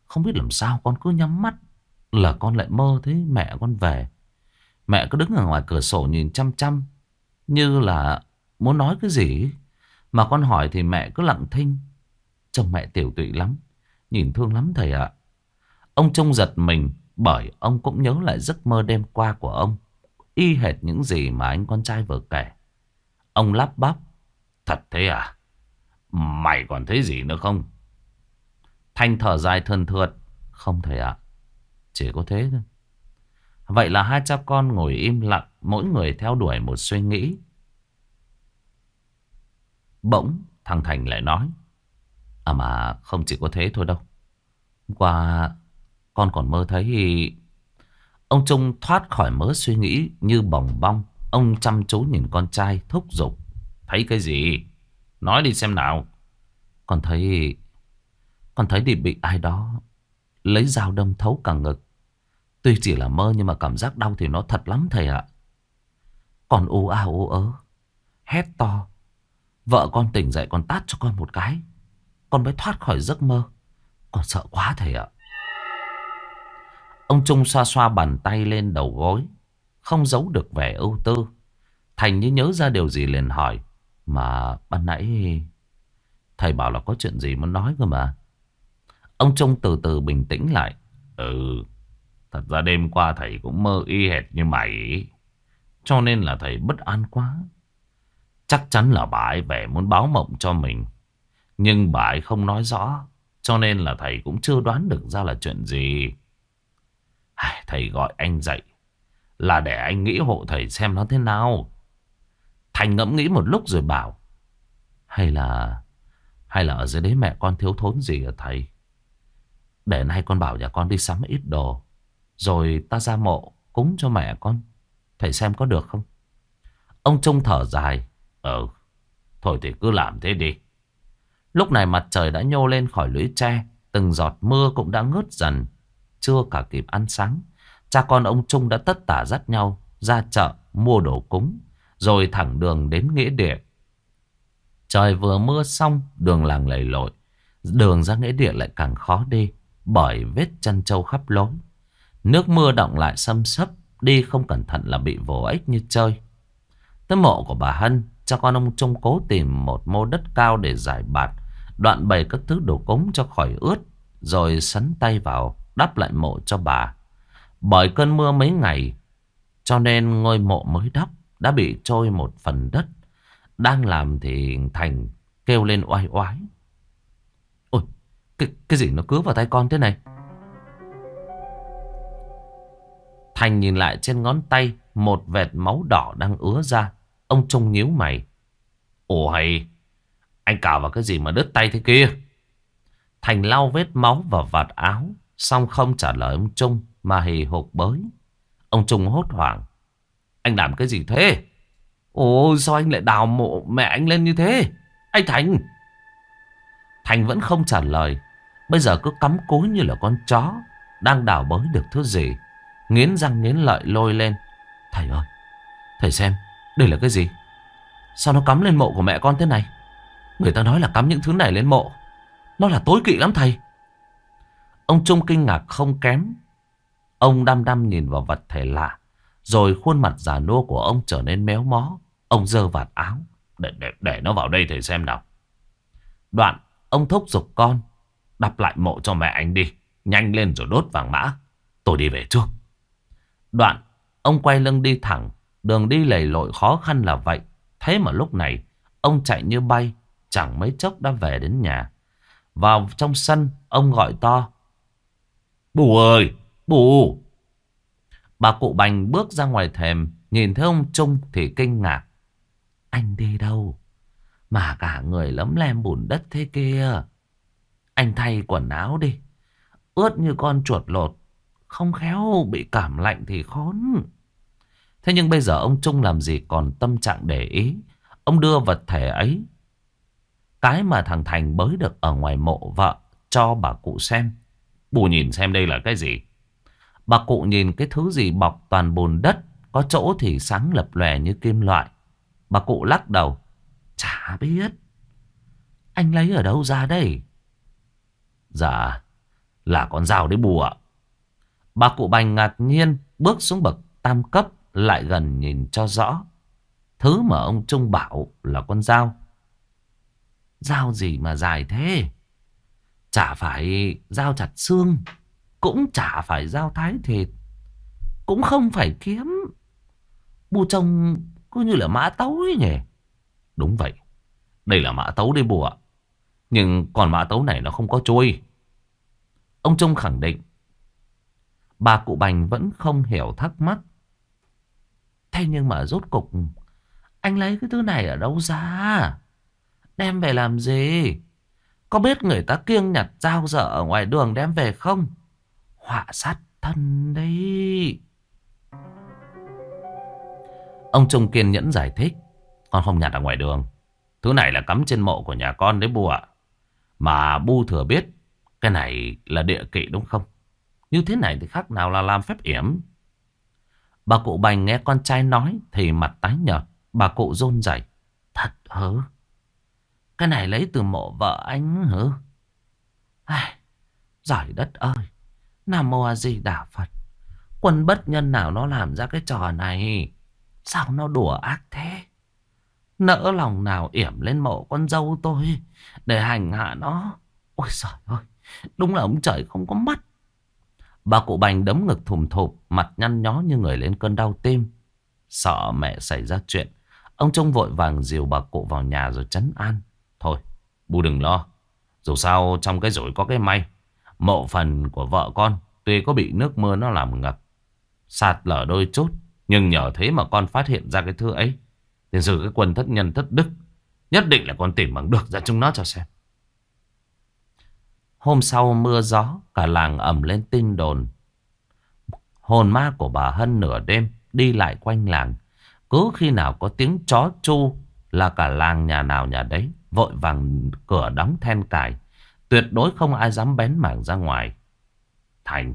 không biết làm sao con cứ nhắm mắt, là con lại mơ thấy mẹ con về. Mẹ cứ đứng ở ngoài cửa sổ nhìn chăm chăm, như là muốn nói cái gì mà con hỏi thì mẹ cứ lặng thinh. Chồng mẹ tiểu tụy lắm. Nhìn thương lắm thầy ạ. Ông trông giật mình bởi ông cũng nhớ lại giấc mơ đêm qua của ông. Y hệt những gì mà anh con trai vừa kể. Ông lắp bắp. Thật thế à? Mày còn thấy gì nữa không? Thanh thở dài thân thượt. Không thầy ạ. Chỉ có thế thôi. Vậy là hai cha con ngồi im lặng. Mỗi người theo đuổi một suy nghĩ. Bỗng thằng Thành lại nói. À mà, không chỉ có thế thôi đâu. Hôm qua, con còn mơ thấy... Ông Trung thoát khỏi mớ suy nghĩ như bồng bong. Ông chăm chú nhìn con trai thúc giục. Thấy cái gì? Nói đi xem nào. Con thấy... Con thấy đi bị ai đó lấy dao đâm thấu cả ngực. Tuy chỉ là mơ nhưng mà cảm giác đau thì nó thật lắm thầy ạ. Còn ô ao ô ớ. Hét to. Vợ con tỉnh dậy còn tát cho con một cái. Con mới thoát khỏi giấc mơ. Con sợ quá thầy ạ. Ông Trung xoa xoa bàn tay lên đầu gối. Không giấu được vẻ ưu tư. Thành như nhớ ra điều gì liền hỏi. Mà ban nãy thầy bảo là có chuyện gì muốn nói cơ mà. Ông Trung từ từ bình tĩnh lại. Ừ, thật ra đêm qua thầy cũng mơ y hệt như mày. Cho nên là thầy bất an quá. Chắc chắn là bà ấy về muốn báo mộng cho mình. Nhưng bà ấy không nói rõ. Cho nên là thầy cũng chưa đoán được ra là chuyện gì. Thầy gọi anh dậy. Là để anh nghĩ hộ thầy xem nó thế nào. Thành ngẫm nghĩ một lúc rồi bảo. Hay là... Hay là ở dưới đấy mẹ con thiếu thốn gì hả thầy? Để nay con bảo nhà con đi sắm ít đồ. Rồi ta ra mộ cúng cho mẹ con. Thầy xem có được không? Ông Trung thở dài. Ừ, thôi thì cứ làm thế đi. Lúc này mặt trời đã nhô lên khỏi lưỡi tre, từng giọt mưa cũng đã ngớt dần. Chưa cả kịp ăn sáng, cha con ông Trung đã tất tả dắt nhau ra chợ mua đồ cúng, rồi thẳng đường đến nghĩa địa. Trời vừa mưa xong, đường làng lầy lội, đường ra nghĩa địa lại càng khó đi bởi vết chân trâu khắp lối. Nước mưa động lại xâm sấp, Đi không cẩn thận là bị vô ích như chơi Tới mộ của bà Hân Cha con ông Trung cố tìm một mô đất cao để giải bạt Đoạn bày các thứ đồ cúng cho khỏi ướt Rồi sắn tay vào đắp lại mộ cho bà Bởi cơn mưa mấy ngày Cho nên ngôi mộ mới đắp đã bị trôi một phần đất. Đang làm thì Thành kêu lên oai oái. Ôi cái, cái gì nó cứ vào tay con thế này? Thành nhìn lại trên ngón tay Một vệt máu đỏ đang ứa ra. Ông Trung nhíu mày. Ồ hay Anh cào vào cái gì mà đứt tay thế kia? Thành lau vết máu vào vạt áo Xong không trả lời ông Trung Mà hì hục bới. Ông Trung hốt hoảng. Anh làm cái gì thế? Ồ, sao anh lại đào mộ mẹ anh lên như thế? Anh Thành! Thành vẫn không trả lời. Bây giờ cứ cắm cúi như là con chó, Đang đào bới được thứ gì. Nghiến răng nghiến lợi lôi lên. Thầy ơi, Thầy xem, đây là cái gì? Sao nó cắm lên mộ của mẹ con thế này? Người ta nói là cắm những thứ này lên mộ. Nó là tối kỵ lắm thầy. Ông Trung kinh ngạc không kém. Ông đăm đăm nhìn vào vật thể lạ. Rồi khuôn mặt già nua của ông trở nên méo mó. Ông dơ vạt áo. Để, để, để nó vào đây thầy xem nào. Đoạn ông thúc giục con. Đập lại mộ cho mẹ anh đi. Nhanh lên rồi đốt vàng mã. Tôi đi về trước. Đoạn ông quay lưng đi thẳng. Đường đi lầy lội khó khăn là vậy. Thế mà lúc này Ông chạy như bay. Chẳng mấy chốc đã về đến nhà. Vào trong sân Ông gọi to. Bù ơi Bù. Bà cụ bành bước ra ngoài thềm, Nhìn thấy ông Trung thì kinh ngạc Anh đi đâu Mà cả người lấm lem bùn đất thế kia Anh thay quần áo đi Ướt như con chuột lột Không khéo, bị cảm lạnh thì khốn Thế nhưng bây giờ ông Trung làm gì còn tâm trạng để ý. Ông đưa vật thể ấy. Cái mà thằng Thành bới được ở ngoài mộ vợ cho bà cụ xem. Bù nhìn xem đây là cái gì. Bà cụ nhìn cái thứ gì bọc toàn bùn đất. Có chỗ thì sáng lập lòe như kim loại. Bà cụ lắc đầu. Chả biết. Anh lấy ở đâu ra đây? Dạ. Là con dao đấy bùa. Bà cụ bành ngạc nhiên bước xuống bậc tam cấp lại gần nhìn cho rõ. Thứ mà ông Trung bảo là con dao. Dao gì mà dài thế? Chả phải dao chặt xương, cũng chả phải giao thái thịt, cũng không phải kiếm. Bu trông cứ như là mã tấu ấy nhỉ? Đúng vậy, đây là mã tấu đây bùa. Nhưng còn mã tấu này nó không có trôi. Ông Trung khẳng định. Bà cụ Bành vẫn không hiểu thắc mắc. Thế nhưng mà rốt cục Anh lấy cái thứ này ở đâu ra Đem về làm gì Có biết người ta kiêng nhặt dao dở Ở ngoài đường đem về không Họa sát thân đấy Ông Trung kiên nhẫn giải thích Con không nhặt ở ngoài đường Thứ này là cắm trên mộ của nhà con đấy bu ạ Mà bu thừa biết Cái này là địa kỵ đúng không Như thế này thì khác nào là làm phép yểm Bà cụ bành nghe con trai nói thì mặt tái nhợt. Bà cụ rôn rẩy. Thật hớ Cái này lấy từ mộ vợ anh hứ? Ai, giỏi đất ơi. Nam Mô A Di Đà Phật. Quân bất nhân nào nó làm ra cái trò này? Sao nó đùa ác thế? Nỡ lòng nào yểm lên mộ con dâu tôi để hành hạ nó. Ôi trời ơi, đúng là ông trời không có mắt. Bà cụ bành đấm ngực thùm thụp, mặt nhăn nhó như người lên cơn đau tim. Sợ mẹ xảy ra chuyện. Ông trông vội vàng dìu bà cụ vào nhà rồi chấn an. Thôi, bù đừng lo. Dù sao trong cái rủi có cái may. Mộ phần của vợ con tuy có bị nước mưa nó làm ngập. Sạt lở đôi chút. Nhưng nhờ thế mà con phát hiện ra cái thứ ấy. Thì giữ cái quân thất nhân thất đức. Nhất định là con tìm bằng được ra chúng nó cho xem. Hôm sau mưa gió, cả làng ẩm lên tin đồn. Hồn ma của bà Hân nửa đêm đi lại quanh làng. Cứ khi nào có tiếng chó chu là cả làng nhà nào nhà đấy vội vàng cửa đóng then cài. Tuyệt đối không ai dám bén mảng ra ngoài. Thành.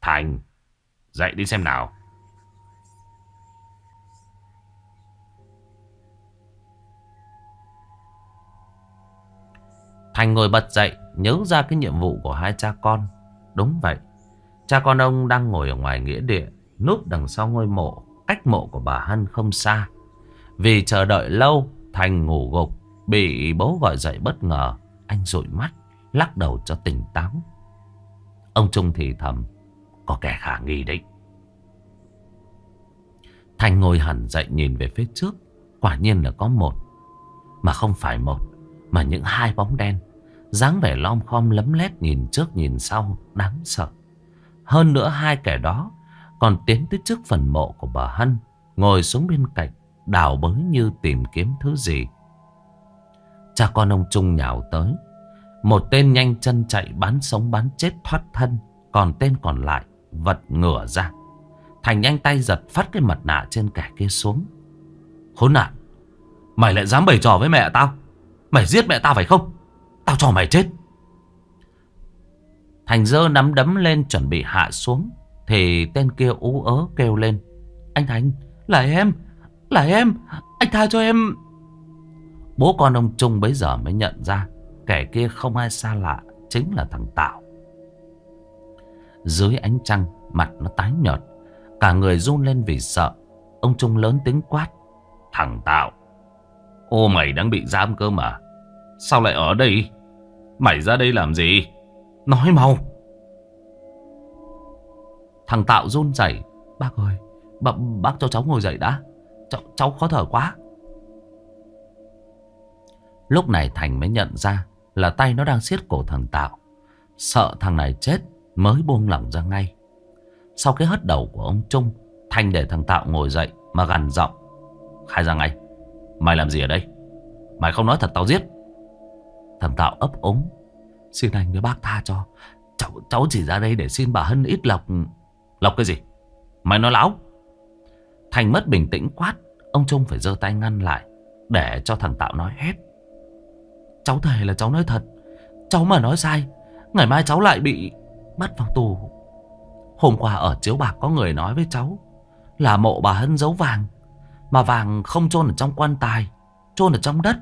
Thành. Dậy đi xem nào. Thành ngồi bật dậy Nhớ ra cái nhiệm vụ của hai cha con Đúng vậy Cha con ông đang ngồi ở ngoài nghĩa địa núp đằng sau ngôi mộ, cách mộ của bà Hân không xa. Vì chờ đợi lâu, Thành ngủ gục, bị bố gọi dậy bất ngờ. Anh dụi mắt, lắc đầu cho tỉnh táo. Ông Trung thì thầm, có kẻ khả nghi đấy. Thành ngồi hẳn dậy nhìn về phía trước, quả nhiên là có một. Mà không phải một, mà những hai bóng đen. dáng vẻ lom khom lấm lét nhìn trước nhìn sau, đáng sợ. Hơn nữa hai kẻ đó còn tiến tới trước phần mộ của bà Hân, ngồi xuống bên cạnh, đào bới như tìm kiếm thứ gì. Cha con ông Trung nhào tới. Một tên nhanh chân chạy bán sống bán chết thoát thân, còn tên còn lại vật ngửa ra. Thành nhanh tay giật phát cái mặt nạ trên kẻ kia xuống. Khốn nạn, mày lại dám bày trò với mẹ tao. Mày giết mẹ tao phải không? Tao cho mày chết. Thành dơ nắm đấm lên chuẩn bị hạ xuống. Thì tên kia ú ớ kêu lên. Anh Thành, là em, là em, anh tha cho em. Bố con ông Trung bấy giờ mới nhận ra. Kẻ kia không ai xa lạ, chính là thằng Tạo. Dưới ánh trăng, mặt nó tái nhợt. Cả người run lên vì sợ. Ông Trung lớn tiếng quát. Thằng Tạo, ô mày đang bị giam cơ mà. Sao lại ở đây? Mày ra đây làm gì? Nói mau. Thằng Tạo run rẩy. Bác ơi, bác, bác cho cháu ngồi dậy đã. Cháu, cháu khó thở quá. Lúc này Thành mới nhận ra là tay nó đang siết cổ thằng Tạo. Sợ thằng này chết mới buông lỏng ra ngay. Sau cái hất đầu của ông Trung, Thành để thằng Tạo ngồi dậy mà gằn giọng. Khai ra ngay, mày làm gì ở đây? Mày không nói thật tao giết. Thằng Tạo ấp ống. Xin anh với bác tha cho. Cháu, cháu chỉ ra đây để xin bà Hân ít lọc. Lọc cái gì? Mày nói láo. Thành mất bình tĩnh quát. Ông Trung phải giơ tay ngăn lại. Để cho thằng Tạo nói hết. Cháu thề là cháu nói thật. Cháu mà nói sai. Ngày mai cháu lại bị bắt vào tù. Hôm qua ở chiếu bạc có người nói với cháu. Là mộ bà Hân giấu vàng. Mà vàng không chôn ở trong quan tài. chôn ở trong đất.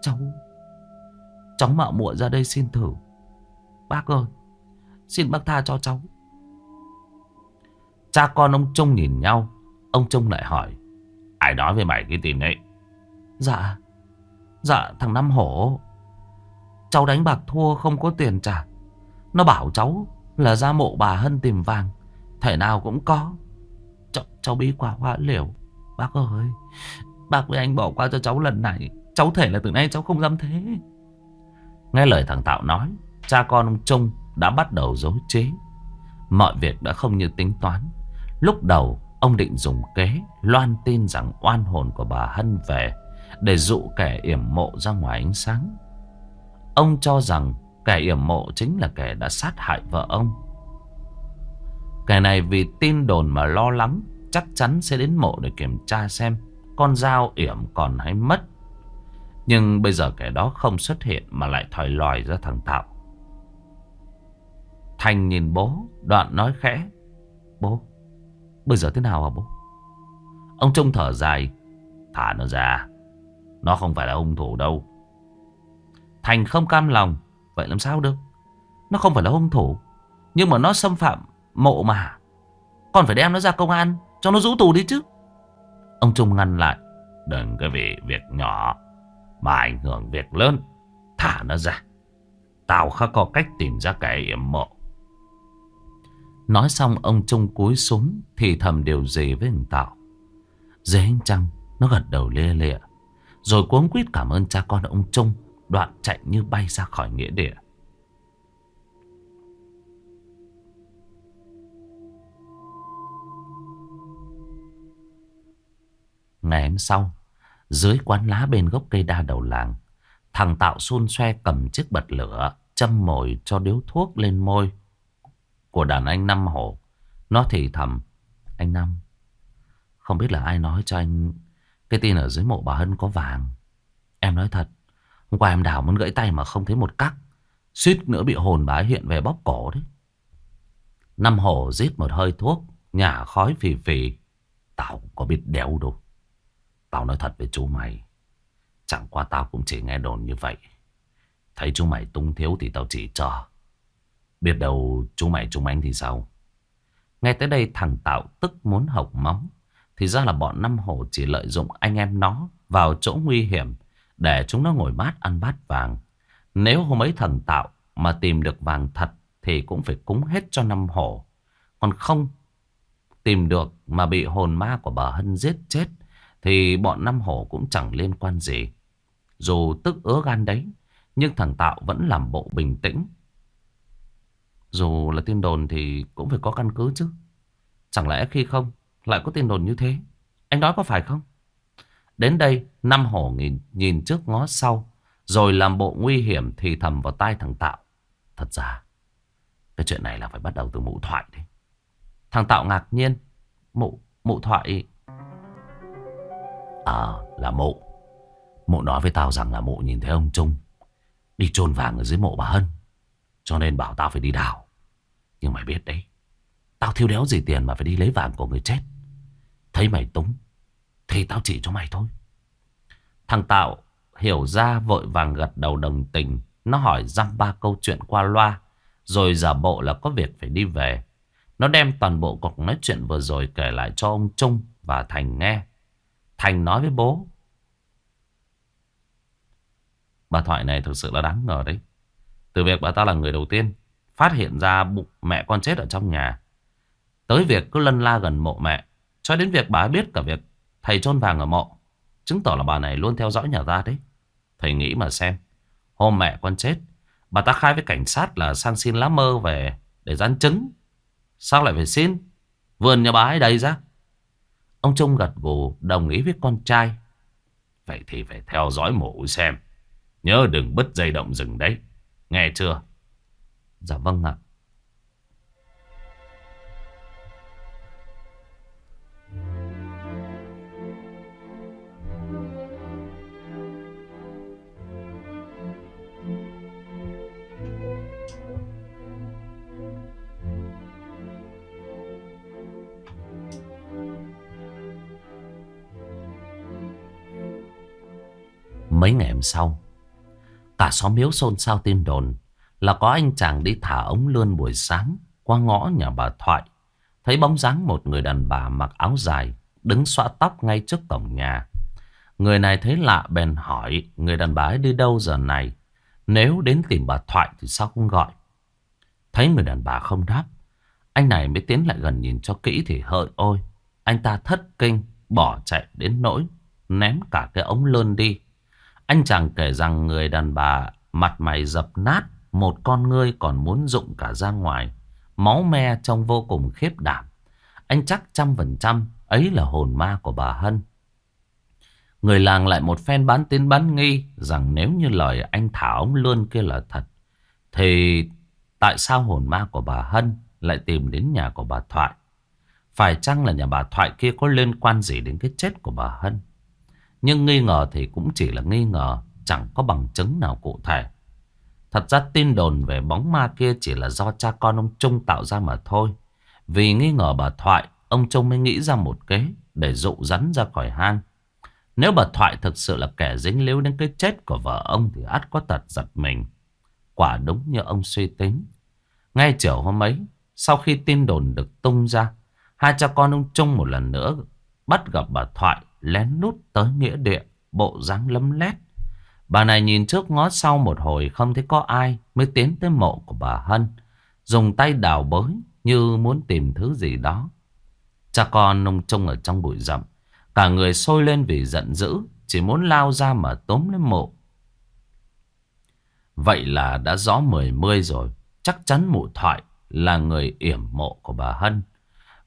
Cháu Cháu mạo muội ra đây xin thử Bác ơi, Xin bác tha cho cháu Cha con ông Trung nhìn nhau, Ông Trung lại hỏi, Ai nói với mày cái tin ấy Dạ Dạ thằng Năm Hổ. Cháu đánh bạc thua không có tiền trả. Nó bảo cháu là ra mộ bà Hân tìm vàng Thể nào cũng có. Cháu, cháu bí quả hoa liều. Bác ơi Bác với anh bỏ qua cho cháu lần này. Cháu thể là từ nay cháu không dám thế. Nghe lời thằng Tạo nói Cha con ông Trung đã bắt đầu dối chế Mọi việc đã không như tính toán. Lúc đầu ông định dùng kế Loan tin rằng oan hồn của bà Hân về để dụ kẻ yểm mộ ra ngoài ánh sáng Ông cho rằng kẻ yểm mộ chính là kẻ đã sát hại vợ ông Kẻ này vì tin đồn mà lo lắng Chắc chắn sẽ đến mộ để kiểm tra xem Con dao yểm còn hay mất nhưng bây giờ kẻ đó không xuất hiện mà lại thòi lòi ra thằng Tạo. Thành nhìn bố, đoạn nói khẽ. Bố, bây giờ thế nào hả bố? Ông trông thở dài. Thả nó ra. Nó không phải là hung thủ đâu. Thành không cam lòng. Vậy làm sao được? Nó không phải là hung thủ. Nhưng mà nó xâm phạm mộ mà. Còn phải đem nó ra công an, cho nó rũ tù đi chứ. Ông Trung ngăn lại. Đừng cái vì việc nhỏ mà ảnh hưởng việc lớn. Thả nó ra. Tao khá có cách tìm ra kẻ yểm mộ. Nói xong, ông Trung cúi xuống thì thầm điều gì với thằng Tạo. Dưới ánh trăng, nó gật đầu lia lịa. Rồi cuống quýt cảm ơn cha con ông Trung, đoạn chạy như bay ra khỏi nghĩa địa. Ngày hôm sau, dưới quán lá bên gốc cây đa đầu làng, Thằng Tạo xun xoe cầm chiếc bật lửa Châm mồi cho điếu thuốc lên môi Của đàn anh Năm Hổ Nó thì thầm, Anh Năm, Không biết là ai nói cho anh cái tin ở dưới mộ bà Hân có vàng. Em nói thật, Hôm qua em đào muốn gãy tay mà không thấy một cắc. Suýt nữa bị hồn bá hiện về bóp cổ đấy. Năm Hổ giết một hơi thuốc Nhả khói phì phì. Tao có biết đéo đâu. Tao nói thật với chú mày, Chẳng qua tao cũng chỉ nghe đồn như vậy. Thấy chú mày tung thiếu thì tao chỉ cho. Biết đâu chú mày chúng anh thì sao? Nghe tới đây thằng Tạo tức muốn hộc móng. Thì ra là bọn năm hổ chỉ lợi dụng anh em nó vào chỗ nguy hiểm để chúng nó ngồi mát ăn bát vàng. Nếu hôm ấy thằng Tạo mà tìm được vàng thật thì cũng phải cúng hết cho năm hổ. Còn không tìm được mà bị hồn ma của bà Hân giết chết thì bọn năm hổ cũng chẳng liên quan gì. Dù tức ứa gan đấy, nhưng thằng Tạo vẫn làm bộ bình tĩnh. Dù là tin đồn thì cũng phải có căn cứ chứ. Chẳng lẽ khi không lại có tin đồn như thế? Anh nói có phải không? Đến đây, năm hổ nhìn, nhìn trước ngó sau, rồi làm bộ nguy hiểm thì thầm vào tai thằng Tạo. Thật ra, cái chuyện này là phải bắt đầu từ mụ thoại đấy. Thằng Tạo ngạc nhiên. Mụ, mụ thoại... À, là mụ. Mụ nói với tao rằng là mụ nhìn thấy ông Trung đi chôn vàng ở dưới mộ bà Hân. Cho nên bảo tao phải đi đào. Nhưng mày biết đấy, tao thiếu đéo gì tiền mà phải đi lấy vàng của người chết. Thấy mày túng, thì tao chỉ cho mày thôi. Thằng Tạo hiểu ra vội vàng gật đầu đồng tình. Nó hỏi dăm ba câu chuyện qua loa. Rồi giả bộ là có việc phải đi về. Nó đem toàn bộ cuộc nói chuyện vừa rồi kể lại cho ông Trung và Thành nghe. Thành nói với bố. Bà Thoại này thực sự là đáng ngờ đấy. Từ việc bà ta là người đầu tiên phát hiện ra bụng mẹ con chết ở trong nhà. Tới việc cứ lân la gần mộ mẹ. Cho đến việc bà biết cả việc thầy chôn vàng ở mộ. Chứng tỏ là bà này luôn theo dõi nhà ta đấy. Thầy nghĩ mà xem. Hôm mẹ con chết. Bà ta khai với cảnh sát là sang xin lá mơ về để dán chứng. Sao lại phải xin? Vườn nhà bà ấy đầy ra. Ông Trung gật gù, đồng ý với con trai. Vậy thì phải theo dõi mộ xem. Nhớ đừng bứt dây động rừng đấy. Nghe chưa? Dạ vâng ạ. Mấy ngày hôm sau. Cả xóm miếu xôn xao tin đồn Là có anh chàng đi thả ống lươn buổi sáng Qua ngõ nhà bà Thoại, Thấy bóng dáng một người đàn bà mặc áo dài Đứng xõa tóc ngay trước cổng nhà. Người này thấy lạ bèn hỏi Người đàn bà ấy đi đâu giờ này, Nếu đến tìm bà Thoại thì sao không gọi? Thấy người đàn bà không đáp, Anh này mới tiến lại gần nhìn cho kỹ thì hỡi ôi, Anh ta thất kinh, Bỏ chạy đến nỗi Ném cả cái ống lươn đi anh chàng kể rằng người đàn bà mặt mày dập nát, một con ngươi còn muốn dụng cả ra ngoài. Máu me trông vô cùng khiếp đảm. Anh chắc trăm phần trăm ấy là hồn ma của bà Hân. Người làng lại một phen bán tin bán nghi rằng nếu như lời anh thả ông luôn kia là thật. Thì tại sao hồn ma của bà Hân lại tìm đến nhà của bà Thoại? Phải chăng là nhà bà Thoại kia có liên quan gì đến cái chết của bà Hân? Nhưng nghi ngờ thì cũng chỉ là nghi ngờ, chẳng có bằng chứng nào cụ thể. Thật ra tin đồn về bóng ma kia chỉ là do cha con ông Trung tạo ra mà thôi. Vì nghi ngờ bà Thoại, ông Trung mới nghĩ ra một kế để dụ rắn ra khỏi hang. Nếu bà Thoại thực sự là kẻ dính líu đến cái chết của vợ ông thì ắt có tật giật mình. Quả đúng như ông suy tính. Ngay chiều hôm ấy, sau khi tin đồn được tung ra, hai cha con ông Trung một lần nữa bắt gặp bà Thoại lén nút tới nghĩa địa, bộ dáng lấm lét. Bà này nhìn trước ngó sau một hồi không thấy có ai mới tiến tới mộ của bà Hân. Dùng tay đào bới như muốn tìm thứ gì đó. Cha con nông trông ở trong bụi rậm. Cả người sôi lên vì giận dữ. Chỉ muốn lao ra mà tóm lên mộ. Vậy là đã rõ mười mươi rồi. Chắc chắn mụ thoại là người yểm mộ của bà Hân.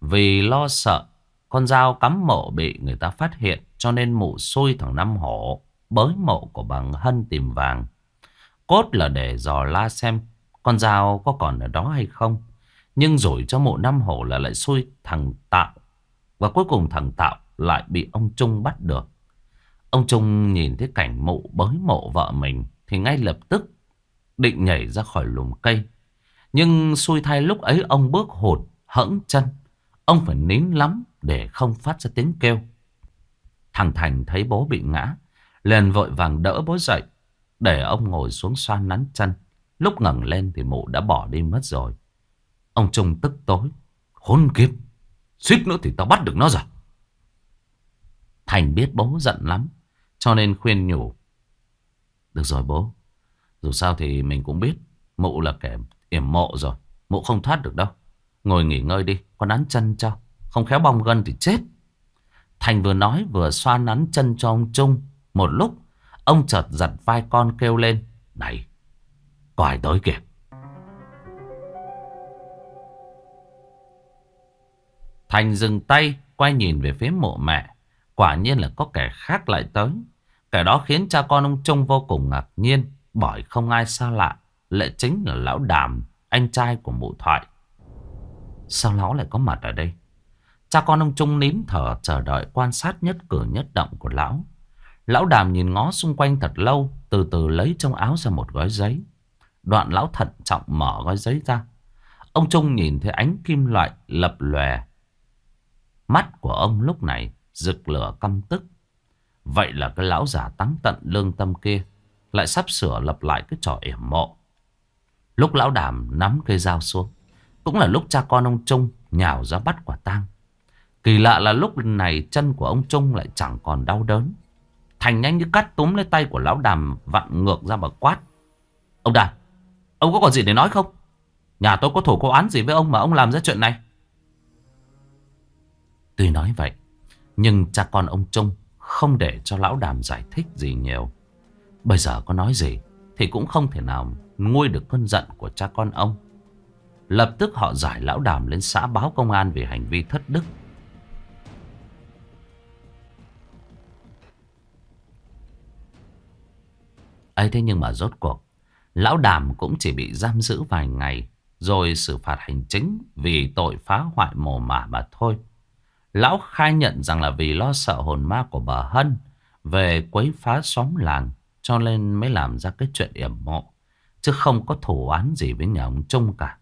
Vì lo sợ con dao cắm mộ bị người ta phát hiện cho nên mụ xui thằng Năm Hổ bới mộ của bằng Hân tìm vàng. Cốt là để dò la xem con dao có còn ở đó hay không. Nhưng rồi cho mụ Năm Hổ là lại xui thằng Tạo. Và cuối cùng thằng Tạo lại bị ông Trung bắt được. Ông Trung nhìn thấy cảnh mụ bới mộ vợ mình thì ngay lập tức định nhảy ra khỏi lùm cây. Nhưng xui thay lúc ấy ông bước hụt, hẫng chân. Ông phải nín lắm để không phát ra tiếng kêu. Thằng Thành thấy bố bị ngã, liền vội vàng đỡ bố dậy, để ông ngồi xuống xoan nắn chân. Lúc ngẩng lên thì mụ đã bỏ đi mất rồi. Ông Trung tức tối. Khốn kiếp. Suýt nữa thì tao bắt được nó rồi. Thành biết bố giận lắm. Cho nên khuyên nhủ. Được rồi bố. Dù sao thì mình cũng biết. Mụ là kẻ yểm mộ rồi. Mụ không thoát được đâu. Ngồi nghỉ ngơi đi. Con nắn chân cho. Không khéo bong gân thì chết. Thành vừa nói vừa xoa nắn chân cho ông Trung. Một lúc. Ông chợt giật vai con kêu lên. Này. Có ai tới kìa. Thành dừng tay, quay nhìn về phía mộ mẹ. Quả nhiên là có kẻ khác lại tới. Kẻ đó khiến cha con ông Trung vô cùng ngạc nhiên. Bởi không ai xa lạ. Lại chính là lão đàm, anh trai của mụ thoại. Sao lão lại có mặt ở đây? Cha con ông Trung nín thở chờ đợi quan sát nhất cử nhất động của lão. Lão đàm nhìn ngó xung quanh thật lâu, từ từ lấy trong áo ra một gói giấy. Đoạn lão thận trọng mở gói giấy ra. Ông Trung nhìn thấy ánh kim loại lập lòe. Mắt của ông lúc này rực lửa căm tức. Vậy là cái lão già tắng tận lương tâm kia lại sắp sửa lập lại cái trò yểm mộ. Lúc lão đàm nắm cây dao xuống, cũng là lúc cha con ông Trung nhào ra bắt quả tang. Kỳ lạ là lúc này chân của ông Trung lại chẳng còn đau đớn. Thành nhanh như cắt túm lấy tay của lão đàm vặn ngược ra mà quát. Ông đàm, ông có còn gì để nói không? Nhà tôi có thủ có án gì với ông mà ông làm ra chuyện này? Tuy nói vậy, nhưng cha con ông Trung không để cho lão đàm giải thích gì nhiều. Bây giờ có nói gì thì cũng không thể nào nguôi được cơn giận của cha con ông. Lập tức họ giải lão đàm lên xã báo công an về hành vi thất đức. Ấy thế nhưng mà rốt cuộc, lão đàm cũng chỉ bị giam giữ vài ngày rồi xử phạt hành chính vì tội phá hoại mồ mả mà thôi. Lão khai nhận rằng là vì lo sợ hồn ma của bà Hân về quấy phá xóm làng cho nên mới làm ra cái chuyện yểm mộ. Chứ không có thủ án gì với nhà ông Trung cả.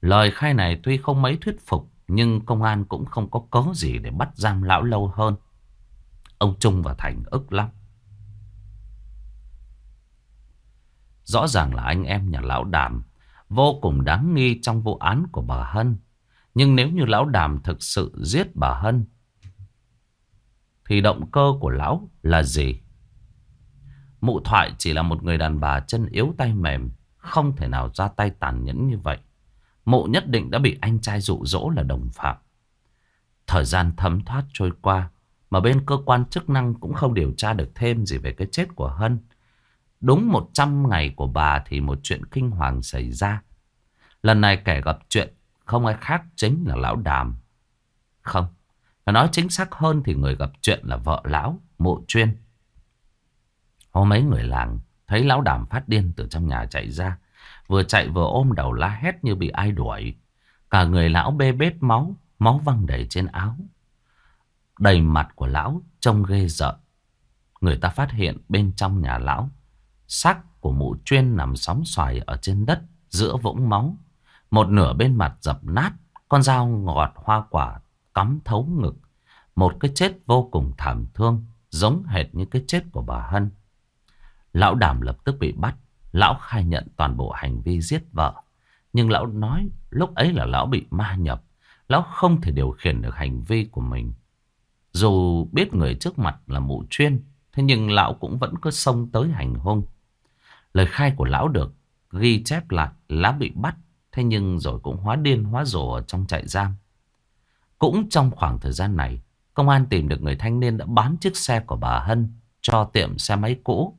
Lời khai này tuy không mấy thuyết phục nhưng công an cũng không có cớ gì để bắt giam lão lâu hơn. Ông Trung và Thành ức lắm. Rõ ràng là anh em nhà lão đàm vô cùng đáng nghi trong vụ án của bà Hân. Nhưng nếu như lão đàm thực sự giết bà Hân thì động cơ của lão là gì? Mụ thoại chỉ là một người đàn bà chân yếu tay mềm, không thể nào ra tay tàn nhẫn như vậy. Mụ nhất định đã bị anh trai dụ dỗ là đồng phạm. Thời gian thấm thoát trôi qua, mà bên cơ quan chức năng cũng không điều tra được thêm gì về cái chết của Hân. Đúng 100 ngày của bà thì một chuyện kinh hoàng xảy ra. Lần này kẻ gặp chuyện không ai khác chính là lão đàm. Không, nói chính xác hơn thì người gặp chuyện là vợ lão, mộ chuyên. Hôm mấy người làng thấy lão đàm phát điên từ trong nhà chạy ra. Vừa chạy vừa ôm đầu la hét như bị ai đuổi. Cả người lão bê bết máu, máu văng đầy trên áo. Đầy mặt của lão trông ghê rợn. Người ta phát hiện bên trong nhà lão, xác của mụ chuyên nằm sóng xoài ở trên đất giữa vũng máu. Một nửa bên mặt dập nát, con dao ngọt hoa quả cắm thấu ngực. Một cái chết vô cùng thảm thương, giống hệt như cái chết của bà Hân. Lão Đàm lập tức bị bắt. Lão khai nhận toàn bộ hành vi giết vợ. Nhưng lão nói lúc ấy là lão bị ma nhập. Lão không thể điều khiển được hành vi của mình. Dù biết người trước mặt là mụ chuyên. Thế nhưng lão cũng vẫn cứ xông tới hành hung. Lời khai của lão được ghi chép lại lão bị bắt. Thế nhưng rồi cũng hóa điên hóa rồ ở trong trại giam. Cũng trong khoảng thời gian này, công an tìm được người thanh niên đã bán chiếc xe của bà Hân cho tiệm xe máy cũ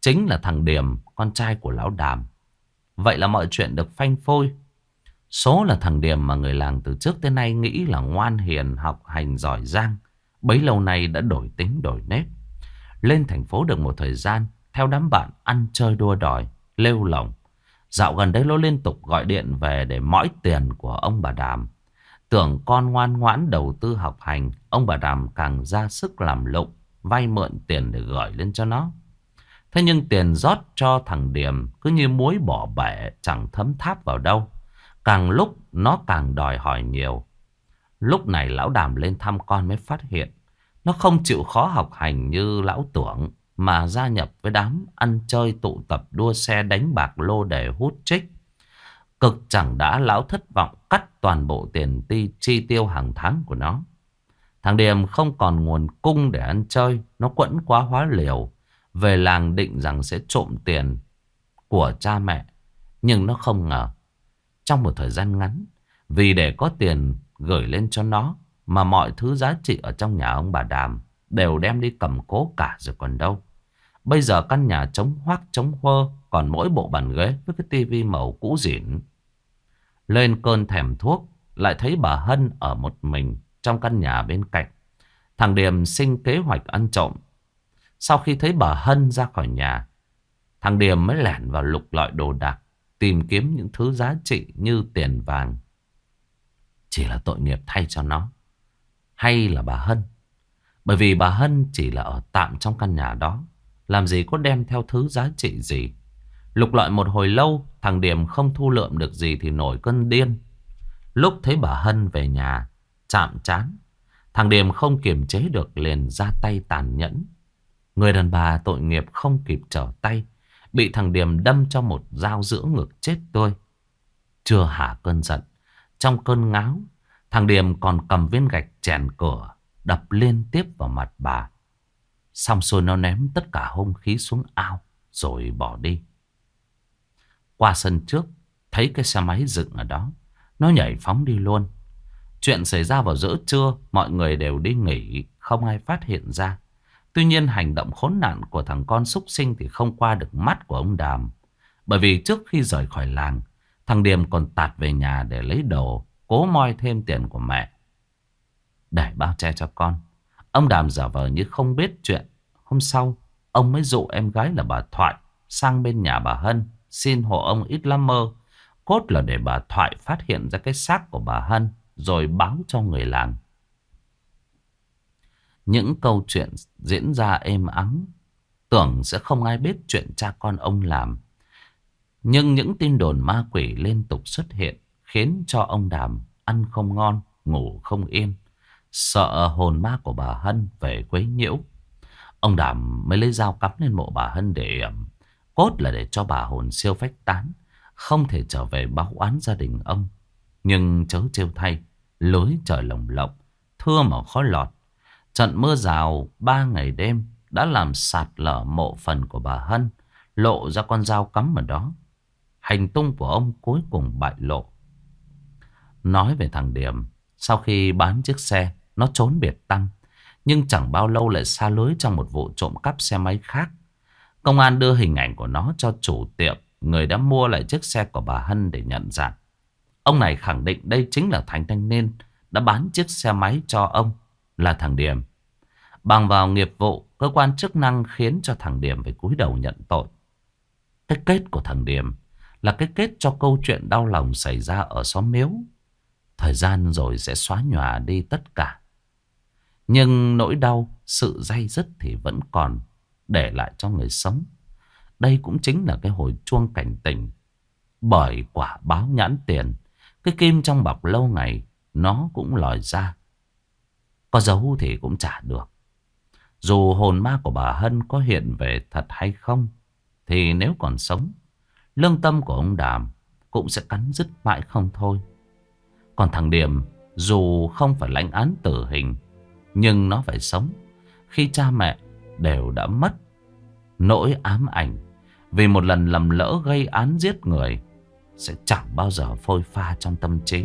Chính là thằng Điểm, con trai của lão Đàm. Vậy là mọi chuyện được phanh phôi. Số là thằng Điểm mà người làng từ trước tới nay nghĩ là ngoan hiền, học hành giỏi giang. Bấy lâu nay đã đổi tính đổi nếp. Lên thành phố được một thời gian, theo đám bạn ăn chơi đua đòi, lêu lỏng. Dạo gần đây Lô liên tục gọi điện về để mõi tiền của ông bà Đàm. Tưởng con ngoan ngoãn đầu tư học hành, ông bà Đàm càng ra sức làm lụng, vay mượn tiền để gửi lên cho nó. Thế nhưng tiền rót cho thằng Điểm cứ như muối bỏ bể chẳng thấm tháp vào đâu. Càng lúc nó càng đòi hỏi nhiều. Lúc này lão đàm lên thăm con mới phát hiện. Nó không chịu khó học hành như lão tưởng mà gia nhập với đám ăn chơi tụ tập đua xe đánh bạc lô đề hút trích. Cực chẳng đã lão thất vọng cắt toàn bộ tiền ti, chi tiêu hàng tháng của nó. Thằng Điềm không còn nguồn cung để ăn chơi. Nó quẫn quá hóa liều. Về làng định rằng sẽ trộm tiền của cha mẹ. Nhưng nó không ngờ. Trong một thời gian ngắn. Vì để có tiền gửi lên cho nó. Mà mọi thứ giá trị ở trong nhà ông bà Đàm. Đều đem đi cầm cố cả rồi còn đâu. Bây giờ căn nhà trống hoác trống hơ. Còn mỗi bộ bàn ghế với cái tivi màu cũ dỉn. Lên cơn thèm thuốc. Lại thấy bà Hân ở một mình trong căn nhà bên cạnh. Thằng Điềm sinh kế hoạch ăn trộm. Sau khi thấy bà Hân ra khỏi nhà, thằng Điềm mới lẻn vào lục lọi đồ đạc, tìm kiếm những thứ giá trị như tiền vàng. Chỉ là tội nghiệp thay cho nó. Hay là bà Hân? Bởi vì bà Hân chỉ là ở tạm trong căn nhà đó. Làm gì có đem theo thứ giá trị gì. Lục lọi một hồi lâu, thằng Điềm không thu lượm được gì thì nổi cơn điên. Lúc thấy bà Hân về nhà, chạm chán. Thằng Điềm không kiềm chế được liền ra tay tàn nhẫn. Người đàn bà tội nghiệp không kịp trở tay. Bị thằng Điềm đâm cho một dao giữa ngực chết tôi. Chưa hả cơn giận. Trong cơn ngáo, thằng Điềm còn cầm viên gạch chèn cửa, đập liên tiếp vào mặt bà. Xong rồi nó ném tất cả hung khí xuống ao, rồi bỏ đi. Qua sân trước, thấy cái xe máy dựng ở đó. Nó nhảy phóng đi luôn. Chuyện xảy ra vào giữa trưa, mọi người đều đi nghỉ, không ai phát hiện ra. Tuy nhiên hành động khốn nạn của thằng con súc sinh thì không qua được mắt của ông Đàm. Bởi vì trước khi rời khỏi làng, thằng Điềm còn tạt về nhà để lấy đồ, cố moi thêm tiền của mẹ. Để bao che cho con, ông Đàm giả vờ như không biết chuyện. Hôm sau, ông mới dụ em gái là bà Thoại sang bên nhà bà Hân, xin hộ ông ít lắm mơ. Cốt là để bà Thoại phát hiện ra cái xác của bà Hân rồi báo cho người làng. Những câu chuyện diễn ra êm ắng, tưởng sẽ không ai biết chuyện cha con ông làm. Nhưng những tin đồn ma quỷ liên tục xuất hiện, khiến cho ông Đàm ăn không ngon, ngủ không yên, sợ hồn ma của bà Hân về quấy nhiễu. Ông Đàm mới lấy dao cắm lên mộ bà Hân để cốt là để cho bà hồn siêu phách tán, không thể trở về báo oán gia đình ông. Nhưng chớ trêu thay, lưới trời lồng lộng, thưa mà khó lọt. Trận mưa rào ba ngày đêm đã làm sạt lở mộ phần của bà Hân, lộ ra con dao cắm ở đó. Hành tung của ông cuối cùng bại lộ. Nói về thằng Điểm, sau khi bán chiếc xe, nó trốn biệt tăng. Nhưng chẳng bao lâu lại xa lưới trong một vụ trộm cắp xe máy khác. Công an đưa hình ảnh của nó cho chủ tiệm, người đã mua lại chiếc xe của bà Hân để nhận dạng. Ông này khẳng định đây chính là Thành Thanh Niên đã bán chiếc xe máy cho ông là thằng Điểm. Bằng vào nghiệp vụ, cơ quan chức năng khiến cho thằng Điểm phải cúi đầu nhận tội. Cái kết của thằng Điểm là cái kết cho câu chuyện đau lòng xảy ra ở xóm miếu. Thời gian rồi sẽ xóa nhòa đi tất cả. Nhưng nỗi đau, sự dây dứt thì vẫn còn để lại cho người sống. Đây cũng chính là cái hồi chuông cảnh tỉnh. Bởi quả báo nhãn tiền cái kim trong bọc lâu ngày Nó cũng lòi ra Có giấu thì cũng trả được Dù hồn ma của bà Hân có hiện về thật hay không Thì nếu còn sống Lương tâm của ông Đàm Cũng sẽ cắn dứt mãi không thôi Còn thằng Điểm Dù không phải lãnh án tử hình nhưng nó phải sống Khi cha mẹ đều đã mất Nỗi ám ảnh, Vì một lần lầm lỡ gây án giết người, sẽ chẳng bao giờ phôi pha trong tâm trí.